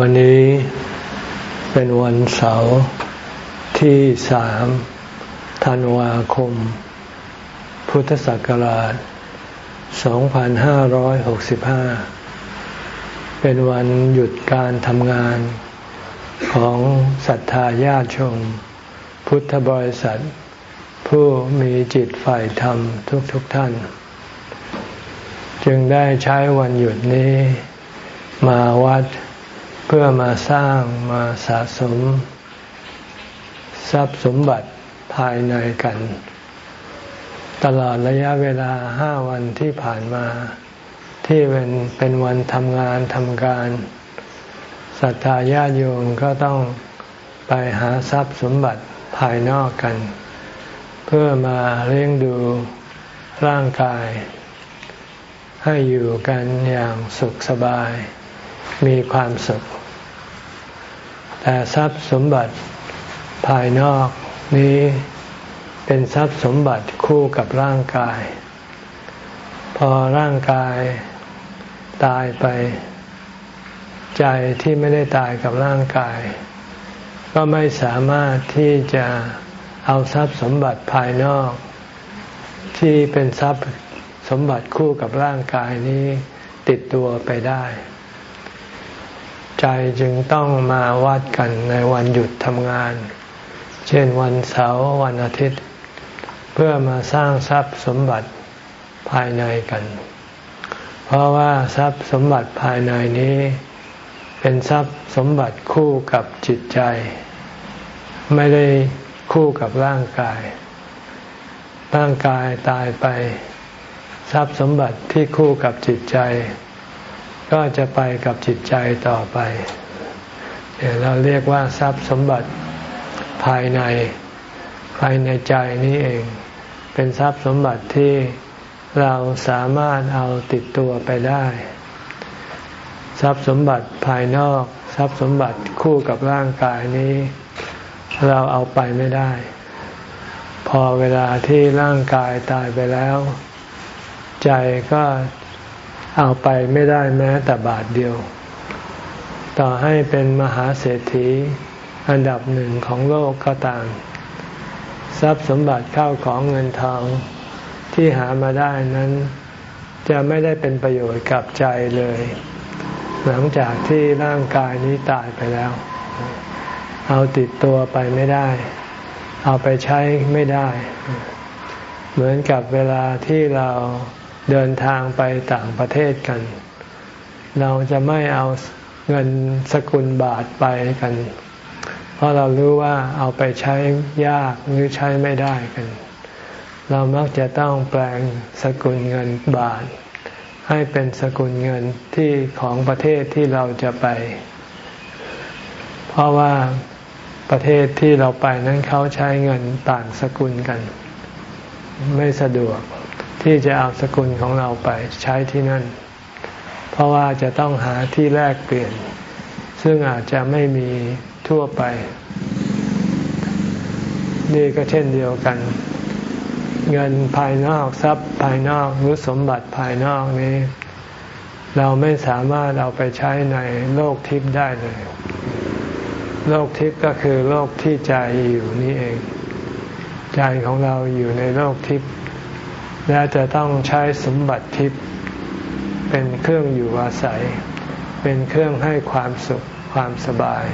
วันนี้เป็นวันเสาร์ที่สามธันวาคม พุทธศักราช 2565 เป็นวันหยุดการทำงานของศรัทธาญาติชม พุทธบริษัท ผู้มีจิตฝ่ายธรรมทุกๆทท่าน จึงได้ใช้วันหยุดนี้มาวัดเเพื่อมาสร้างมาสะสม ทรัพย์สมบัติภายในกัน ตลอดระยะเวลาห้าวันที่ผ่านมา ที่เป็นเป็นวันทำงานทำการศรัทธาญาติโยมก็ต้องไปหาทรัพย์สมบัติภายนอกกัน เพื่อมาเลี้ยงดูร่างกาย ให้อยู่กันอย่างสุขสบาย มีความสุข แต่ทรัพย์สมบัติภายนอกนี้เป็นทรัพย์สมบัติคู่กับร่างกาย พอร่างกายตายไป ใจที่ไม่ได้ตายกับร่างกาย ก็ไม่สามารถที่จะเอาทรัพย์สมบัติภายนอก ที่เป็นทรัพย์สมบัติคู่กับร่างกายนี้ติดตัวไปได้ ใจจึงต้องมาวัดกันในวันหยุดทำงาน เช่นวันเสาร์วันอาทิตย์ เพื่อมาสร้างทรัพย์สมบัติภายในกัน เพราะว่าทรัพย์สมบัติภายในนี้ เป็นทรัพย์สมบัติคู่กับจิตใจ ไม่ได้คู่กับร่างกาย ร่างกายตายไป ทรัพย์สมบัติที่คู่กับจิตใจ ก็จะไปกับจิตใจต่อไป เราเรียกว่าทรัพย์สมบัติภายในภายในใจนี้เอง เป็นทรัพย์สมบัติที่เราสามารถเอาติดตัวไปได้ ทรัพย์สมบัติภายนอก ทรัพย์สมบัติคู่กับร่างกายนี้ เราเอาไปไม่ได้ พอเวลาที่ร่างกายตายไปแล้ว ใจก็ เอาไปไม่ได้แม้แต่บาทเดียว ต่อให้เป็นมหาเศรษฐีอันดับหนึ่งของโลกก็ตามทรัพย์สมบัติเข้าของเงินทองที่หามาได้นั้น จะไม่ได้เป็นประโยชน์กับใจเลย หลังจากที่ร่างกายนี้ตายไปแล้ว เอาติดตัวไปไม่ได้ เอาไปใช้ไม่ได้ เหมือนกับเวลาที่เรา เดินทางไปต่างประเทศกัน เราจะไม่เอาเงินสกุลบาทไปกัน เพราะเรารู้ว่าเอาไปใช้ยากหรือใช้ไม่ได้กัน เรามักจะต้องแปลงสกุลเงินบาท ให้เป็นสกุลเงินที่ของประเทศที่เราจะไป เพราะว่าประเทศที่เราไปนั้นเขาใช้เงินต่างสกุลกัน ไม่สะดวก ที่จะเอาสกุลของเราไปใช้ที่นั่น เพราะว่าจะต้องหาที่แลกเปลี่ยน ซึ่งอาจจะไม่มีทั่วไป นี่ก็เช่นเดียวกัน เงินภายนอกทรัพย์ภายนอกหรือสมบัติภายนอกนี้ เราไม่สามารถเอาไปใช้ในโลกทิพย์ได้เลย โลกทิพย์ก็คือโลกที่ใจอยู่นี่เอง ใจของเราอยู่ในโลกทิพย์ และจะต้องใช้สมบัติทิพย์เป็นเครื่องอยู่อาศัย เป็นเครื่องให้ความสุขความสบาย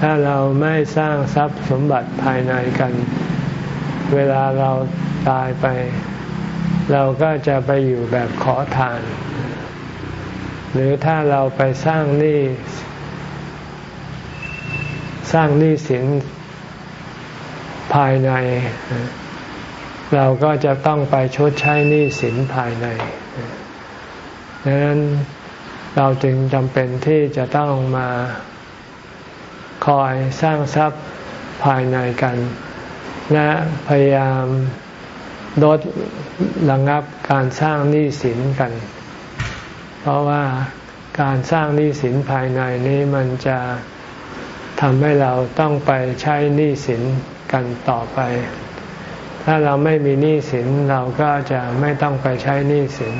ถ้าเราไม่สร้างทรัพย์สมบัติภายในกัน เวลาเราตายไป เราก็จะไปอยู่แบบขอทาน หรือถ้าเราไปสร้างหนี้สร้างหนี้สินภายใน เราก็จะต้องไปชดใช้หนี้สินภายในดังนั้นเราจึงจำเป็นที่จะต้องมาคอยสร้างทรัพย์ภายในกัน และพยายามลดระงับการสร้างหนี้สินกัน เพราะว่าการสร้างหนี้สินภายในนี้มันจะทำให้เราต้องไปใช้หนี้สินกันต่อไป ถ้าเราไม่มีหนี้สินเราก็จะไม่ต้องไปใช้หนี้สิน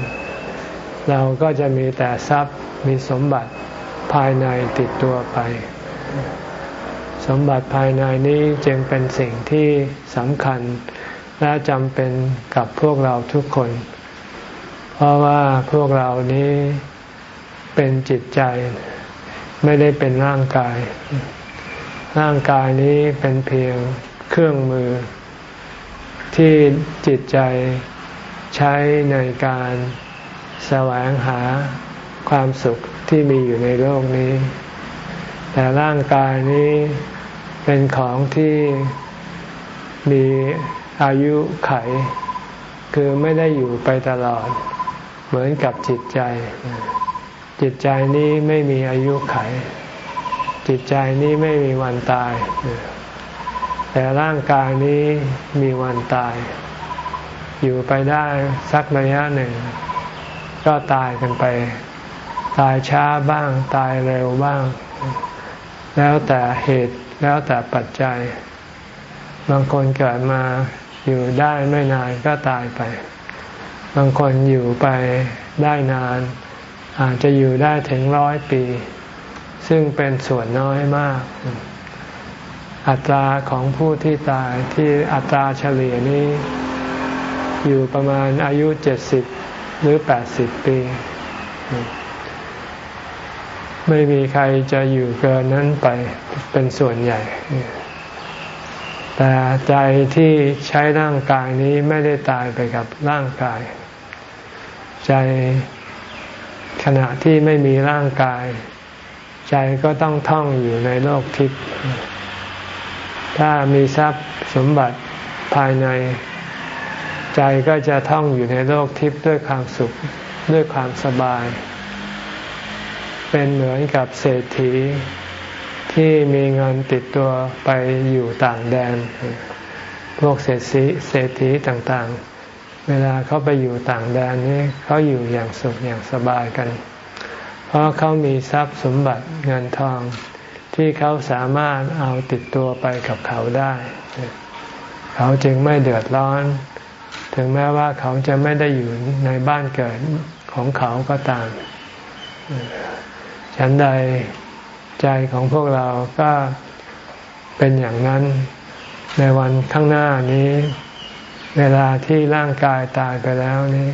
เราก็จะมีแต่ทรัพย์มีสมบัติภายในติดตัวไป สมบัติภายในนี้จึงเป็นสิ่งที่สำคัญและจำเป็นกับพวกเราทุกคน เพราะว่าพวกเรานี้เป็นจิตใจไม่ได้เป็นร่างกาย ร่างกายนี้เป็นเพียงเครื่องมือ ที่จิตใจใช้ในการแสวงหาความสุขที่มีอยู่ในโลกนี้ แต่ร่างกายนี้เป็นของที่มีอายุไข คือไม่ได้อยู่ไปตลอด เหมือนกับจิตใจ จิตใจนี้ไม่มีอายุไข จิตใจนี้ไม่มีวันตาย แต่ร่างกายนี้มีวันตาย อยู่ไปได้สักระยะหนึ่ง ก็ตายกันไป ตายช้าบ้าง ตายเร็วบ้าง แล้วแต่เหตุแล้วแต่ปัจจัย บางคนเกิดมาอยู่ได้ไม่นานก็ตายไป บางคนอยู่ไปได้นาน อาจจะอยู่ได้ถึงร้อยปี ซึ่งเป็นส่วนน้อยมาก อัตราของผู้ที่ตายที่อัตราเฉลี่ยนี้ อยู่ประมาณอายุเจ็ดสิบหรือแปดสิบปี ไม่มีใครจะอยู่เกินนั้นไปเป็นส่วนใหญ่ แต่ใจที่ใช้ร่างกายนี้ไม่ได้ตายไปกับร่างกาย ใจขณะที่ไม่มีร่างกาย ใจก็ต้องท่องอยู่ในโลกทิพย์ ถ้ามีทรัพย์สมบัติภายใน ใจก็จะท่องอยู่ในโลกทิพย์ด้วยความสุขด้วยความสบาย เป็นเหมือนกับเศรษฐีที่มีเงินติดตัวไปอยู่ต่างแดน พวกเศรษฐีเศรษฐีต่างๆ เวลาเขาไปอยู่ต่างแดนนี้เขาอยู่อย่างสุขอย่างสบายกัน เพราะเขามีทรัพย์สมบัติเงินทอง ที่เขาสามารถเอาติดตัวไปกับเขาได้ เขาจึงไม่เดือดร้อน ถึงแม้ว่าเขาจะไม่ได้อยู่ในบ้านเกิดของเขาก็ตาม ฉันใดใจของพวกเราก็เป็นอย่างนั้นในวันข้างหน้านี้ เวลาที่ร่างกายตายไปแล้วนี้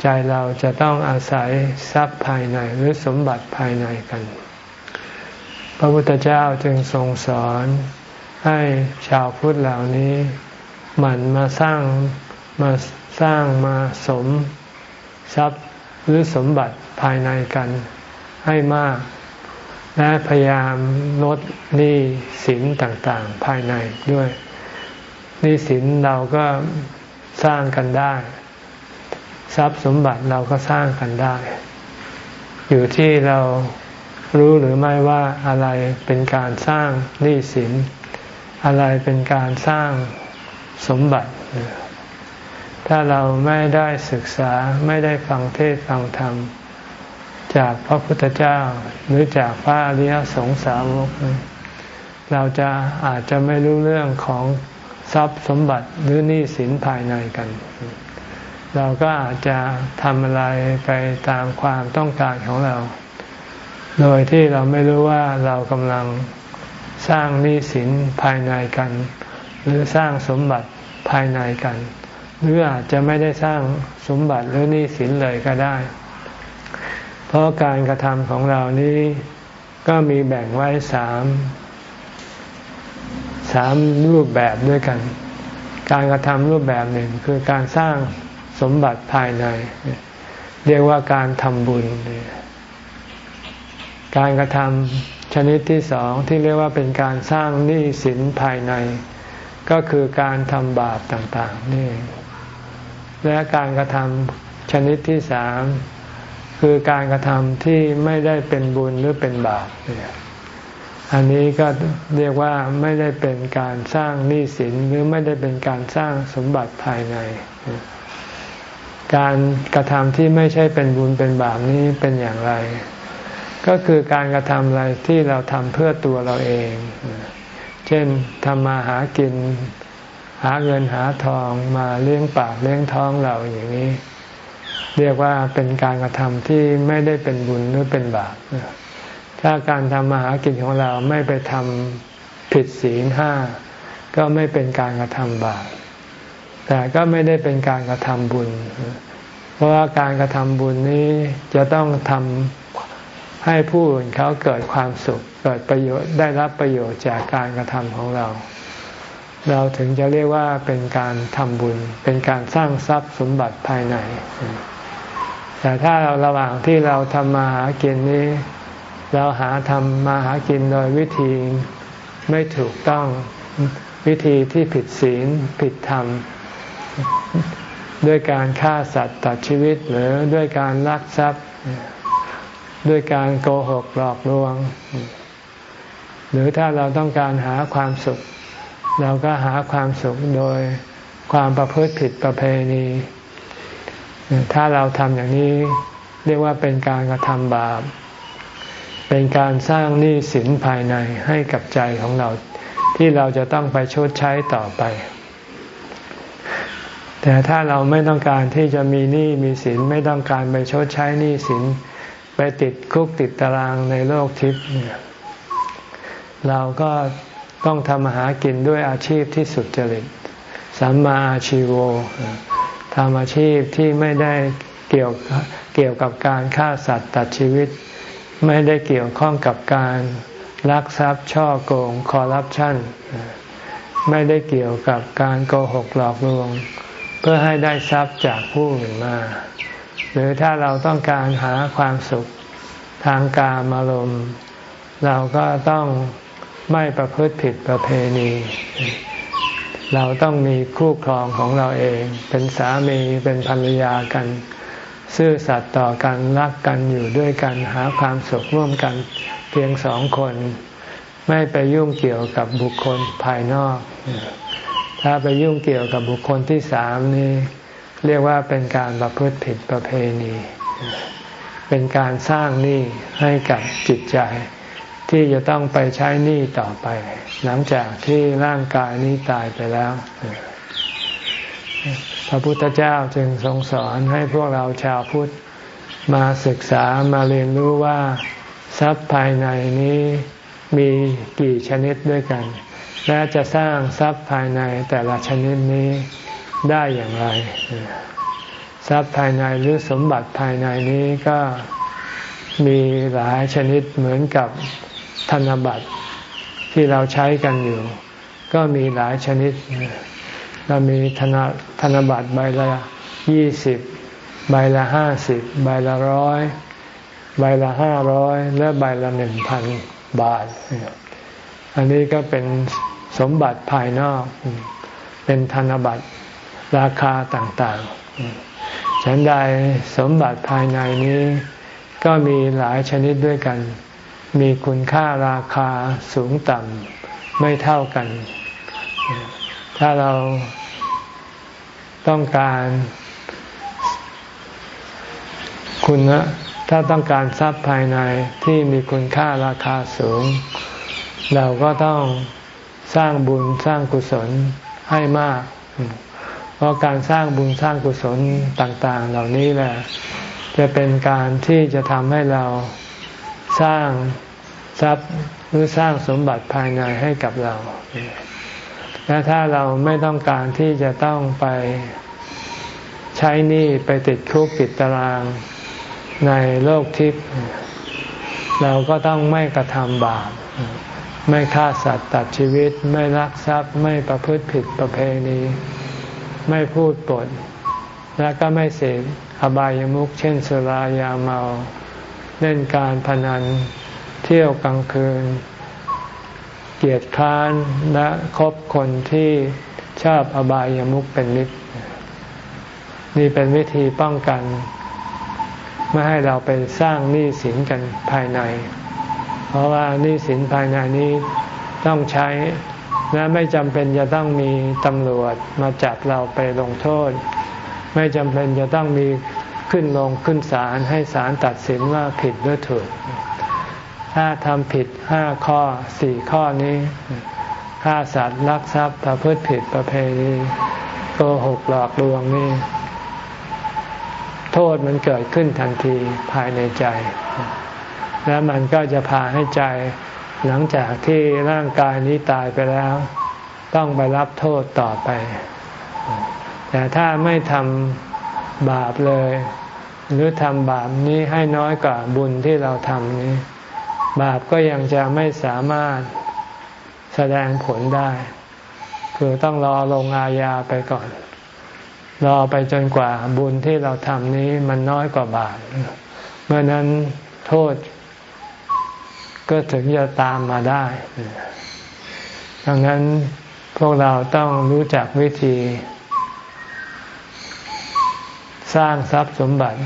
ใจเราจะต้องอาศัยทรัพย์ภายในหรือสมบัติภายในกัน พระพุทธเจ้าจึงทรงสอนให้ชาวพุทธเหล่านี้หมั่นมาสร้างมาสร้างมาสมทรัพย์หรือสมบัติภายในกันให้มาก และพยายามลดหนี้สินต่างๆ ภายในด้วยหนี้สินเราก็สร้างกันได้ ทรัพย์สมบัติเราก็สร้างกันได้ อยู่ที่เรา รู้หรือไม่ว่าอะไรเป็นการสร้างหนี้สิน อะไรเป็นการสร้างสมบัติ ถ้าเราไม่ได้ศึกษาไม่ได้ฟังเทศฟังธรรม จากพระพุทธเจ้าหรือจากพระอริยสงสาวก เราจะอาจจะไม่รู้เรื่องของทรัพย์สมบัติหรือหนี้สินภายในกัน เราก็อาจจะทำอะไรไปตามความต้องการของเรา โดยที่เราไม่รู้ว่าเรากำลังสร้างหนี้สินภายในกัน หรือสร้างสมบัติภายในกัน หรืออาจจะไม่ได้สร้างสมบัติหรือหนี้สินเลยก็ได้ เพราะการกระทำของเรานี้ก็มีแบ่งไว้สามสามรูปแบบด้วยกัน การกระทำรูปแบบหนึ่งคือการสร้างสมบัติภายใน เรียกว่าการทำบุญเลย การกระทำชนิดที่สองที่เรียกว่าเป็นการสร้างหนี้สินภายใน ก็คือการทำบาปต่างๆนี่และการกระทำชนิดที่สามคือการกระทำที่ไม่ได้เป็นบุญหรือเป็นบาปอันนี้ก็เรียกว่าไม่ได้เป็นการสร้างหนี้สินหรือไม่ได้เป็นการสร้างสมบัติภายใน การกระทำที่ไม่ใช่เป็นบุญเป็นบาปนี้เป็นอย่างไร ก็คือการกระทำอะไรที่เราทำเพื่อตัวเราเอง เช่นทำมาหากิน หาเงินหาทองมาเลี้ยงปากเลี้ยงท้องเราอย่างนี้ เรียกว่าเป็นการกระทำที่ไม่ได้เป็นบุญหรือเป็นบาปถ้าการทำมาหากินของเราไม่ไปทำผิดศีลห้าก็ไม่เป็นการกระทำบาปแต่ก็ไม่ได้เป็นการกระทำบุญ เพราะว่าการกระทำบุญนี้จะต้องทำ ให้ผู้อื่นเขาเกิดความสุข เกิดประโยชน์ได้รับประโยชน์จากการกระทำของเรา เราถึงจะเรียกว่าเป็นการทำบุญ เป็นการสร้างทรัพย์สมบัติภายใน แต่ถ้าเราระหว่างที่เราทำมาหากินนี้ เราหาทำมาหากินโดยวิธีไม่ถูกต้องวิธีที่ผิดศีลผิดธรรม ด้วยการฆ่าสัตว์ตัดชีวิตหรือด้วยการลักทรัพย์ ด้วยการโกหกหลอกลวง หรือถ้าเราต้องการหาความสุข เราก็หาความสุขโดยความประพฤติผิดประเพณี ถ้าเราทำอย่างนี้เรียกว่าเป็นการกระทำบาป เป็นการสร้างหนี้สินภายในให้กับใจของเราที่เราจะต้องไปชดใช้ต่อไป แต่ถ้าเราไม่ต้องการที่จะมีหนี้มีสินไม่ต้องการไปชดใช้หนี้สิน ไปติดคุกติดตารางในโลกทิพย์เนี่ยเราก็ต้องทำมาหากินด้วยอาชีพที่สุดจริตสัมมาอาชีโวทำอาชีพที่ไม่ได้เกี่ยวเกี่ยวกับการฆ่าสัตว์ตัดชีวิต ไม่ได้เกี่ยวข้องกับการลักทรัพย์ช่อโกงคอร์รัปชันไม่ได้เกี่ยวกับการโกหกหลอกลวง เพื่อให้ได้ทรัพย์จากผู้อื่นมา หรือถ้าเราต้องการหาความสุขทางกามารมณ์เราก็ต้องไม่ประพฤติผิดประเพณี เราต้องมีคู่ครองของเราเอง เป็นสามีเป็นภรรยากัน ซื่อสัตย์ต่อกันรักกันอยู่ด้วยกันหาความสุขร่วมกัน เพียงสองคน ไม่ไปยุ่งเกี่ยวกับบุคคลภายนอก ถ้าไปยุ่งเกี่ยวกับบุคคลที่สามนี้ เรียกว่าเป็นการประพฤติผิดประเพณี เป็นการสร้างหนี้ให้กับจิตใจ ที่จะต้องไปใช้หนี้ต่อไป หลังจากที่ร่างกายนี้ตายไปแล้ว พระพุทธเจ้าจึงทรงสอนให้พวกเราชาวพุทธมาศึกษามาเรียนรู้ว่าทรัพย์ภายในนี้มีกี่ชนิดด้วยกัน และจะสร้างทรัพย์ภายในแต่ละชนิดนี้ ได้อย่างไร ทรัพย์ภายในหรือสมบัติภายในนี้ก็มีหลายชนิดเหมือนกับธนบัตรที่เราใช้กันอยู่ ก็มีหลายชนิด เรามีธนธนบัตรใบละยี่สิบใบละห้าสิบใบละร้อยใบละห้าร้อยและใบละหนึ่งพันบาท อันนี้ก็เป็นสมบัติภายนอก เป็นธนบัตร ราคาต่างๆ ฉันใดสมบัติภายในนี้ ก็มีหลายชนิดด้วยกัน มีคุณค่าราคาสูงต่ำไม่เท่ากัน ถ้าเราต้องการคุณนะถ้าต้องการทรัพย์ภายในที่มีคุณค่าราคาสูง เราก็ต้องสร้างบุญสร้างกุศลให้มาก เพราะการสร้างบุญสร้างกุศลต่างๆ เหล่านี้แหละ จะเป็นการที่จะทำให้เราสร้างทรัพย์หรือสร้างสมบัติภายในให้กับเรา และถ้าเราไม่ต้องการที่จะต้องไปใช้หนี้ไปติดคุกติดตารางในโลกทิพย์เราก็ต้องไม่กระทำบาปไม่ฆ่าสัตว์ตัดชีวิต ไม่ลักทรัพย์ ไม่ประพฤติผิดประเพณี ไม่พูดปด และก็ไม่เสพอบายามุขเช่นสุรายาเมา เล่นการพนัน เที่ยวกลางคืน เกียรติค้านและคบคนที่ชอบอบายามุขเป็นมิตรนี่เป็นวิธีป้องกันไม่ให้เราไปสร้างหนี้สินกันภายใน เพราะว่านี่สินภายในนี้ต้องใช้ และไม่จำเป็นจะต้องมีตำรวจมาจับเราไปลงโทษ ไม่จำเป็นจะต้องมีขึ้นลงขึ้นศาลให้ศาลตัดสินว่าผิดหรือถูก ถ้าทำผิดห้าข้อสี่ข้อนี้ฆ่าสัตว์ลักทรัพย์ประพฤติผิดประเพณีโกหกหลอกลวงนี่ โทษมันเกิดขึ้นทันทีภายในใจ แล้วมันก็จะพาให้ใจ หลังจากที่ร่างกายนี้ตายไปแล้ว ต้องไปรับโทษต่อไป แต่ถ้าไม่ทำบาปเลย หรือทำบาปนี้ให้น้อยกว่าบุญที่เราทำนี้ บาปก็ยังจะไม่สามารถแสดงผลได้ คือต้องรอลงอาญาไปก่อน รอไปจนกว่าบุญที่เราทำนี้มันน้อยกว่าบาปเมื่อนั้นโทษ ก็ถึงจะตามมาได้ ดังนั้นพวกเราต้องรู้จักวิธี สร้างทรัพย์สมบัติ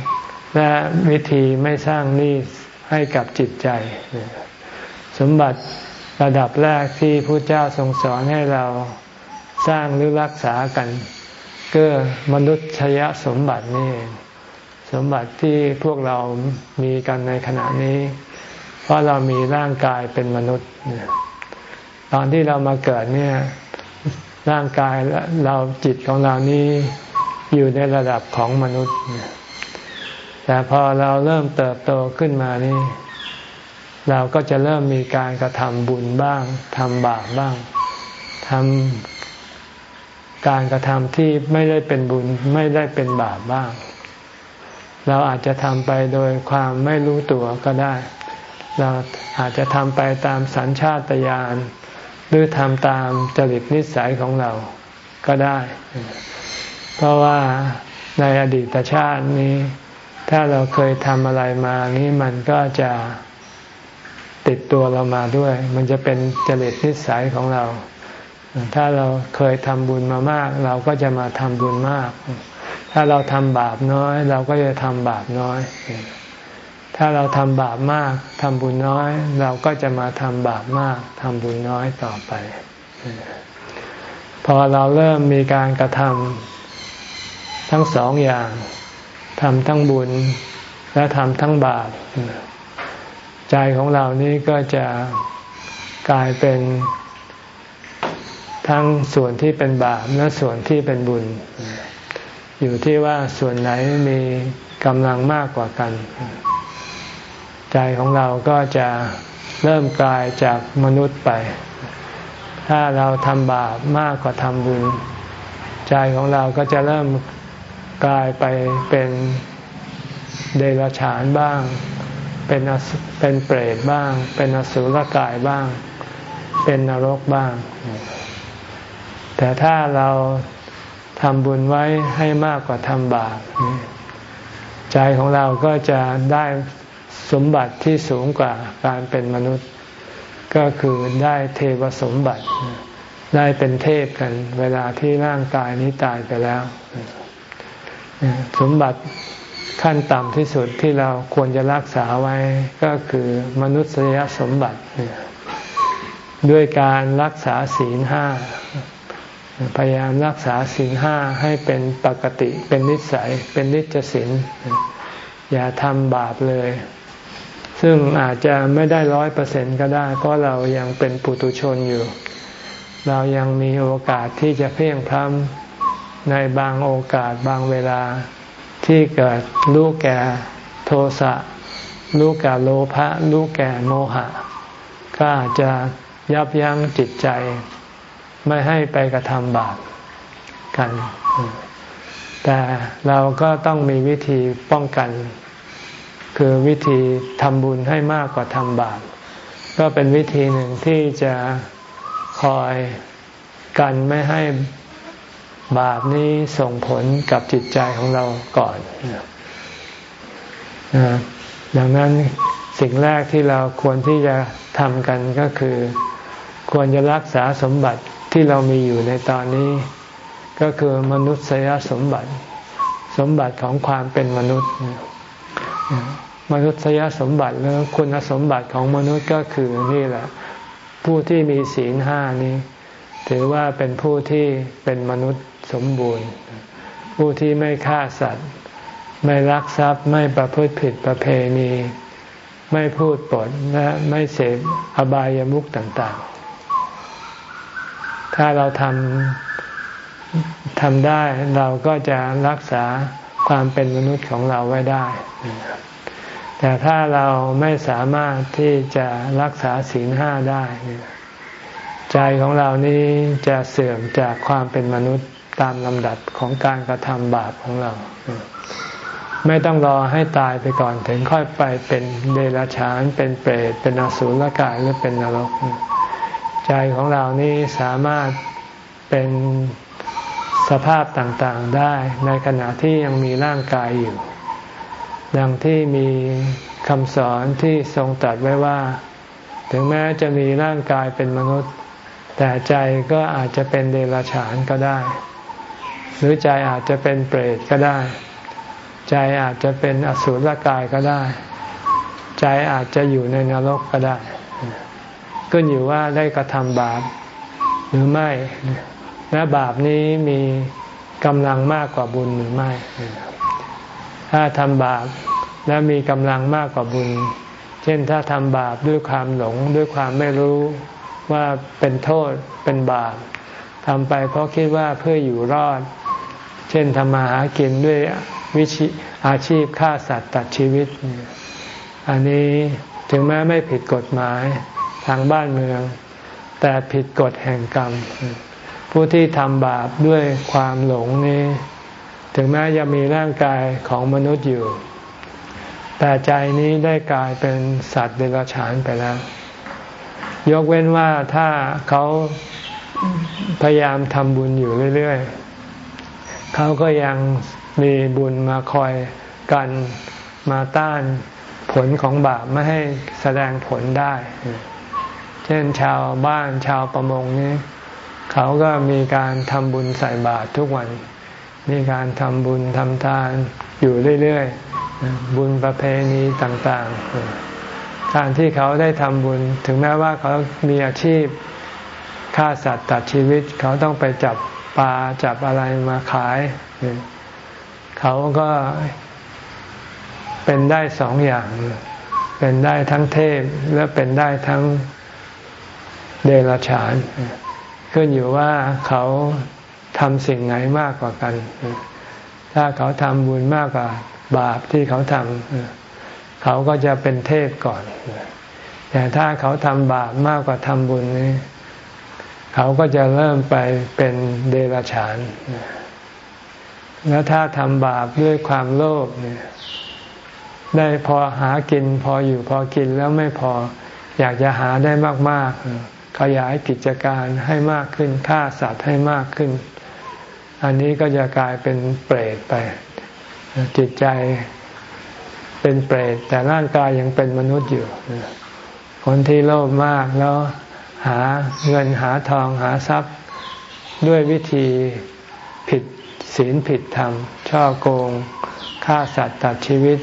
และวิธีไม่สร้างหนี้ให้กับจิตใจ สมบัติระดับแรกที่พระเจ้าทรงสอนให้เราสร้างหรือรักษากันก็มนุษยสมบัตินี่สมบัติที่พวกเรามีกันในขณะนี้ เพราะเรามีร่างกายเป็นมนุษย์ ตอนที่เรามาเกิดเนี่ยร่างกายเราจิตของเรานี้อยู่ในระดับของมนุษย์ แต่พอเราเริ่มเติบโตขึ้นมานี่ เราก็จะเริ่มมีการกระทำบุญบ้างทำบาปบ้างทำการกระทำที่ไม่ได้เป็นบุญไม่ได้เป็นบาปบ้าง เราอาจจะทำไปโดยความไม่รู้ตัวก็ได้ เราอาจจะทำไปตามสัญชาตญาณหรือทำตามจริตนิสัยของเราก็ได้ เพราะว่าในอดีตชาตินี้ ถ้าเราเคยทำอะไรมานี้มันก็จะติดตัวเรามาด้วย มันจะเป็นจริตนิสัยของเรา ถ้าเราเคยทำบุญมามาก เราก็จะมาทำบุญมาก ถ้าเราทำบาปน้อย เราก็จะทำบาปน้อย ถ้าเราทำบาปมากทำบุญน้อย เราก็จะมาทำบาปมากทำบุญน้อยต่อไป พอเราเริ่มมีการกระทำทั้งสองอย่างทำทั้งบุญและทำทั้งบาปใจของเรานี้ก็จะกลายเป็นทั้งส่วนที่เป็นบาปและส่วนที่เป็นบุญ อยู่ที่ว่าส่วนไหนมีกำลังมากกว่ากัน ใจของเราก็จะเริ่มกลายจากมนุษย์ไป ถ้าเราทำบาปมากกว่าทำบุญ ใจของเราก็จะเริ่มกลายไปเป็นเดรัจฉานบ้าง เป็นเป็นเปรตบ้าง เป็นอสุรกายบ้าง เป็นนรกบ้าง แต่ถ้าเราทำบุญไว้ให้มากกว่าทำบาปใจของเราก็จะได้ สมบัติที่สูงกว่าการเป็นมนุษย์ ก็คือได้เทวสมบัติ ได้เป็นเทพกัน เวลาที่ร่างกายนี้ตายไปแล้ว สมบัติขั้นต่ำที่สุดที่เราควรจะรักษาไว้ก็คือมนุษยสมบัติ ด้วยการรักษาศีลห้าพยายามรักษาศีลห้าให้เป็นปกติเป็นนิสัยเป็นนิจศีลอย่าทำบาปเลย ซึ่งอาจจะไม่ได้ร้อยเปอร์เซ็นก็ได้ เพราะเรายังเป็นปุถุชนอยู่ เรายังมีโอกาสที่จะเพียงพล้ำในบางโอกาสบางเวลาที่เกิดลูกแก่โทสะลูกแก่โลภะลูกแก่โมหะ ก็อาจจะยับยั้งจิตใจ ไม่ให้ไปกระทำบาปกัน แต่เราก็ต้องมีวิธีป้องกัน คือวิธีทำบุญให้มากกว่าทำบาปก็เป็นวิธีหนึ่งที่จะคอยกันไม่ให้บาปนี้ส่งผลกับจิตใจของเราก่อนดังนั้นสิ่งแรกที่เราควรที่จะทำกันก็คือ ควรจะรักษาสมบัติที่เรามีอยู่ในตอนนี้ ก็คือมนุษยสมบัติ สมบัติของความเป็นมนุษย์ มนุษยสมบัติหรือคุณสมบัติของมนุษย์ก็คือนี่แหละ ผู้ที่มีศีลห้านี้ ถือว่าเป็นผู้ที่เป็นมนุษย์สมบูรณ์ ผู้ที่ไม่ฆ่าสัตว์ ไม่ลักทรัพย์ไม่ประพฤติผิดประเพณี ไม่พูดปดและไม่เสพอบายามุขต่างๆ ถ้าเราทำทำได้เราก็จะรักษาความเป็นมนุษย์ของเราไว้ได้ แต่ถ้าเราไม่สามารถที่จะรักษาศีลห้าได้ใจของเรานี้จะเสื่อมจากความเป็นมนุษย์ตามลำดับของการกระทำบาปของเรา ไม่ต้องรอให้ตายไปก่อนถึงค่อยไปเป็นเดรัจฉานเป็นเปรตเป็นอสุรกายหรือเป็นนรก ใจของเรานี้สามารถเป็นสภาพต่างๆได้ในขณะที่ยังมีร่างกายอยู่ ดังที่มีคำสอนที่ทรงตรัสไว้ว่า ถึงแม้จะมีร่างกายเป็นมนุษย์ แต่ใจก็อาจจะเป็นเดรัจฉานก็ได้ หรือใจอาจจะเป็นเปรตก็ได้ ใจอาจจะเป็นอสุรกายก็ได้ ใจอาจจะอยู่ในนรกก็ได้ก็อยู่ว่าได้กระทำบาปหรือไม่ และบาปนี้มีกำลังมากกว่าบุญหรือไม่ ถ้าทำบาปและมีกำลังมากกว่าบุญ เช่นถ้าทำบาปด้วยความหลงด้วยความไม่รู้ว่าเป็นโทษเป็นบาปทำไปเพราะคิดว่าเพื่ออยู่รอด เช่นทำมาหากินด้วยวิชอาชีพฆ่าสัตว์ตัดชีวิต อันนี้ถึงแม้ไม่ผิดกฎหมายทางบ้านเมือง แต่ผิดกฎแห่งกรรม ผู้ที่ทำบาปด้วยความหลงนี้ ถึงแม้จะมีร่างกายของมนุษย์อยู่ แต่ใจนี้ได้กลายเป็นสัตว์เดรัจฉานไปแล้ว ยกเว้นว่าถ้าเขาพยายามทำบุญอยู่เรื่อยๆเขาก็ยังมีบุญมาคอยกันมาต้านผลของบาปไม่ให้แสดงผลได้ เช่นชาวบ้านชาวประมงนี้ เขาก็มีการทำบุญใส่บาตรทุกวัน มีการทำบุญทำทานอยู่เรื่อยๆ บุญประเพณีต่างๆ การที่เขาได้ทำบุญ ถึงแม้ว่าเขามีอาชีพฆ่าสัตว์ตัดชีวิต เขาต้องไปจับปลาจับอะไรมาขาย เขาก็เป็นได้สองอย่าง เป็นได้ทั้งเทพและเป็นได้ทั้งเดรัจฉาน ขึ้นอยู่ว่าเขา ทำสิ่งไหนมากกว่ากัน ถ้าเขาทำบุญมากกว่าบาปที่เขาทำเขาก็จะเป็นเทพก่อน แต่ถ้าเขาทำบาปมากกว่าทำบุญนี้เขาก็จะเริ่มไปเป็นเดรัจฉาน แล้วถ้าทำบาปด้วยความโลภเนี่ยได้พอหากินพออยู่พอกินแล้วไม่พออยากจะหาได้มาก ๆ ขยายกิจการให้มากขึ้นฆ่าสัตว์ให้มากขึ้น อันนี้ก็จะกลายเป็นเปรตไป จิตใจเป็นเปรตแต่ร่างกายยังเป็นมนุษย์อยู่ คนที่โลภมากแล้วหาเงินหาทองหาทรัพย์ด้วยวิธีผิดศีลผิดธรรม ช่อโกงฆ่าสัตว์ตัดชีวิต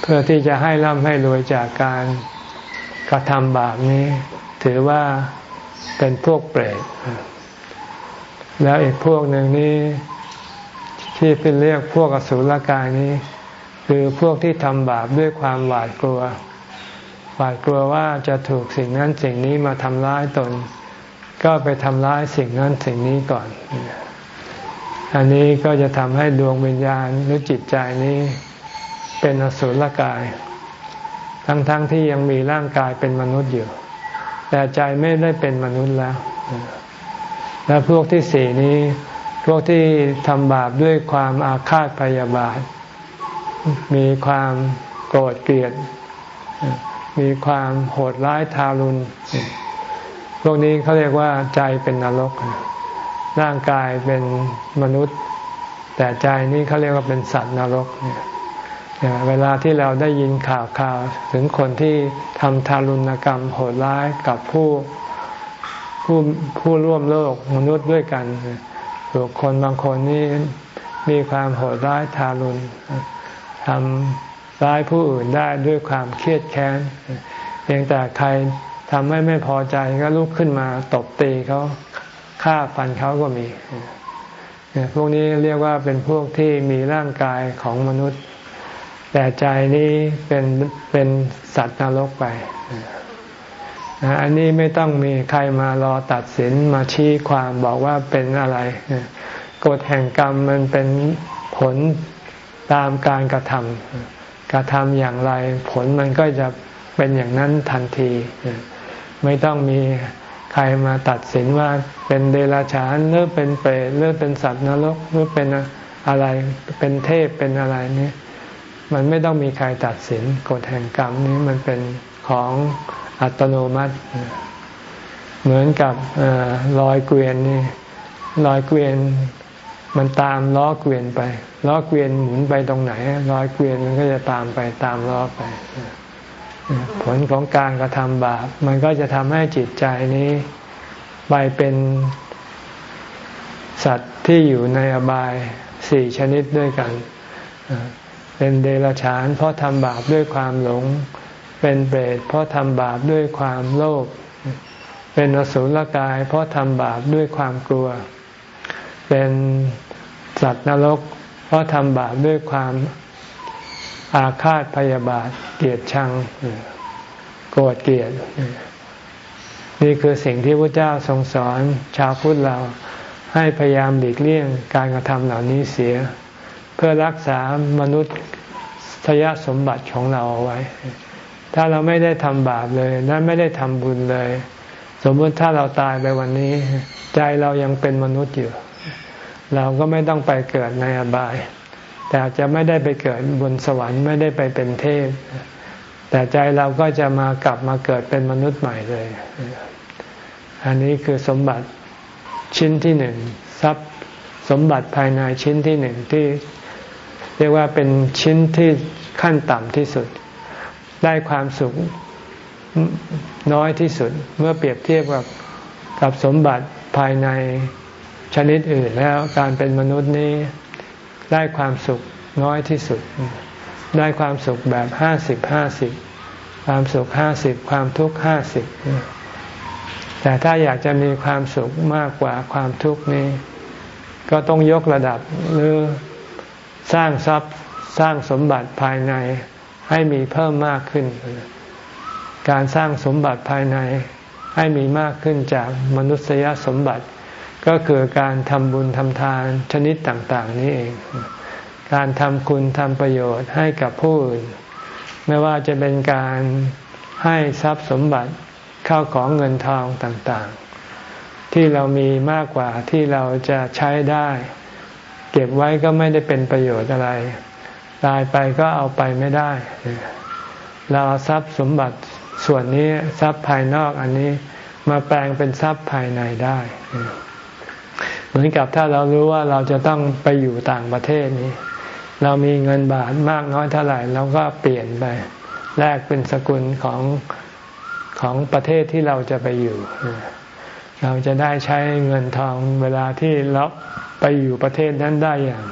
เพื่อที่จะให้ร่ำให้รวยจากการกระทำบาปนี้ ถือว่าเป็นพวกเปรต แล้วอีกพวกหนึ่งนี้ที่เป็นเรียกพวกอสุรกายนี้ คือพวกที่ทำบาปด้วยความหวาดกลัว หวาดกลัวว่าจะถูกสิ่งนั้นสิ่งนี้มาทำร้ายตน ก็ไปทำร้ายสิ่งนั้นสิ่งนี้ก่อน อันนี้ก็จะทำให้ดวงวิญญาณหรือจิตใจนี้เป็นอสุรกาย ทั้งๆทที่ยังมีร่างกายเป็นมนุษย์อยู่ แต่ใจไม่ได้เป็นมนุษย์แล้ว และพวกที่สี่นี้ พวกที่ทำบาปด้วยความอาฆาตพยาบาท มีความโกรธเกลียด มีความโหดร้ายทารุณ พวกนี้เขาเรียกว่าใจเป็นนรก ร่างกายเป็นมนุษย์ แต่ใจนี้เขาเรียกว่าเป็นสัตว์นรกเนี่ยเวลาที่เราได้ยินข่าวข่าวถึงคนที่ทำทารุณกรรมโหดร้ายกับผู้ ผู้ผู้ร่วมโลกมนุษย์ด้วยกันบุคคลบางคนนี่มีความโหดร้ายทารุณทำร้ายผู้อื่นได้ด้วยความเครียดแค้นเพียงแต่ใครทำให้ไม่พอใจก็ลุกขึ้นมาตบตีเขาฆ่าฟันเขาก็มีพวกนี้เรียกว่าเป็นพวกที่มีร่างกายของมนุษย์ แต่ใจนี้เป็นเป็นสัตว์นรกไป อันนี้ไม่ต้องมีใครมารอตัดสินมาชี้ความบอกว่าเป็นอะไรกฎแห่งกรรมมันเป็นผลตามการกระทำกระทำอย่างไร ผลมันก็จะเป็นอย่างนั้นทันที ไม่ต้องมีใครมาตัดสินว่าเป็นเดรัจฉานหรือเป็นเปรตหรือเป็นสัตว์นรกหรือเป็นอะไรเป็นเทพเป็นอะไรนี่มันไม่ต้องมีใครตัดสินกฎแห่งกรรมนี้มันเป็นของ อัตโนมัติ เหมือนกับรอยเกวียนนี่รอยเกวียนมันตามล้อเกวียนไป ล้อเกวียนหมุนไปตรงไหนรอยเกวียนมันก็จะตามไปตามล้อไป ผลของการกระทำบาป มันก็จะทำให้จิตใจนี้ไปเป็นสัตว์ที่อยู่ในอบายสี่ชนิดด้วยกัน เป็นเดรัจฉานเพราะทำบาปด้วยความหลง เป็นเปรตเพราะทำบาปด้วยความโลภเป็นอสุรกาย เพราะทำบาปด้วยความกลัว เป็นสัตว์นรก เพราะทำบาปด้วยความอาฆาตพยาบาท เกลียดชังโกรธเกลียด นี่คือสิ่งที่พระเจ้าทรงสอนชาวพุทธเราให้พยายามหลีกเลี่ยงการกระทำเหล่านี้เสีย เพื่อรักษามนุษย์ทยสมบัติของเราเอาไว้ ถ้าเราไม่ได้ทำบาปเลยและไม่ได้ทำบุญเลย สมมติถ้าเราตายไปวันนี้ ใจเรายังเป็นมนุษย์อยู่ เราก็ไม่ต้องไปเกิดในอบาย แต่จะไม่ได้ไปเกิดบนสวรรค์ไม่ได้ไปเป็นเทพ แต่ใจเราก็จะมากลับมาเกิดเป็นมนุษย์ใหม่เลย อันนี้คือสมบัติชิ้นที่หนึ่งทรัพย์สมบัติภายในชิ้นที่หนึ่งที่ เรียกว่าเป็นชิ้นที่ขั้นต่ำที่สุด ได้ความสุขน้อยที่สุดเมื่อเปรียบเทียบกับกับสมบัติภายในชนิดอื่นแล้วการเป็นมนุษย์นี้ได้ความสุขน้อยที่สุด ได้ความสุขแบบห้าสิบห้าสิบความสุขห้าสิบความทุกข์ห้าสิบแต่ถ้าอยากจะมีความสุขมากกว่าความทุกข์นี้ ก็ต้องยกระดับหรือสร้างทรัพย์สร้างสมบัติภายใน ให้มีเพิ่มมากขึ้น การสร้างสมบัติภายในให้มีมากขึ้นจากมนุษยสมบัติ ก็คือการทำบุญทำทานชนิดต่าง ๆ นี้เอง การทำคุณทำประโยชน์ให้กับผู้อื่น ไม่ว่าจะเป็นการให้ทรัพย์สมบัติเข้าของเงินทองต่างๆ ที่เรามีมากกว่าที่เราจะใช้ได้ เก็บไว้ก็ไม่ได้เป็นประโยชน์อะไร ตายไปก็เอาไปไม่ได้ เราเอาทรัพย์สมบัติส่วนนี้ทรัพย์ภายนอกอันนี้มาแปลงเป็นทรัพย์ภายในได้ เหมือนกับถ้าเรารู้ว่าเราจะต้องไปอยู่ต่างประเทศนี้ เรามีเงินบาทมากน้อยเท่าไหร่เราก็เปลี่ยนไปแลกเป็นสกุลของของประเทศที่เราจะไปอยู่ เราจะได้ใช้เงินทองเวลาที่เราไปอยู่ประเทศนั้นได้อย่าง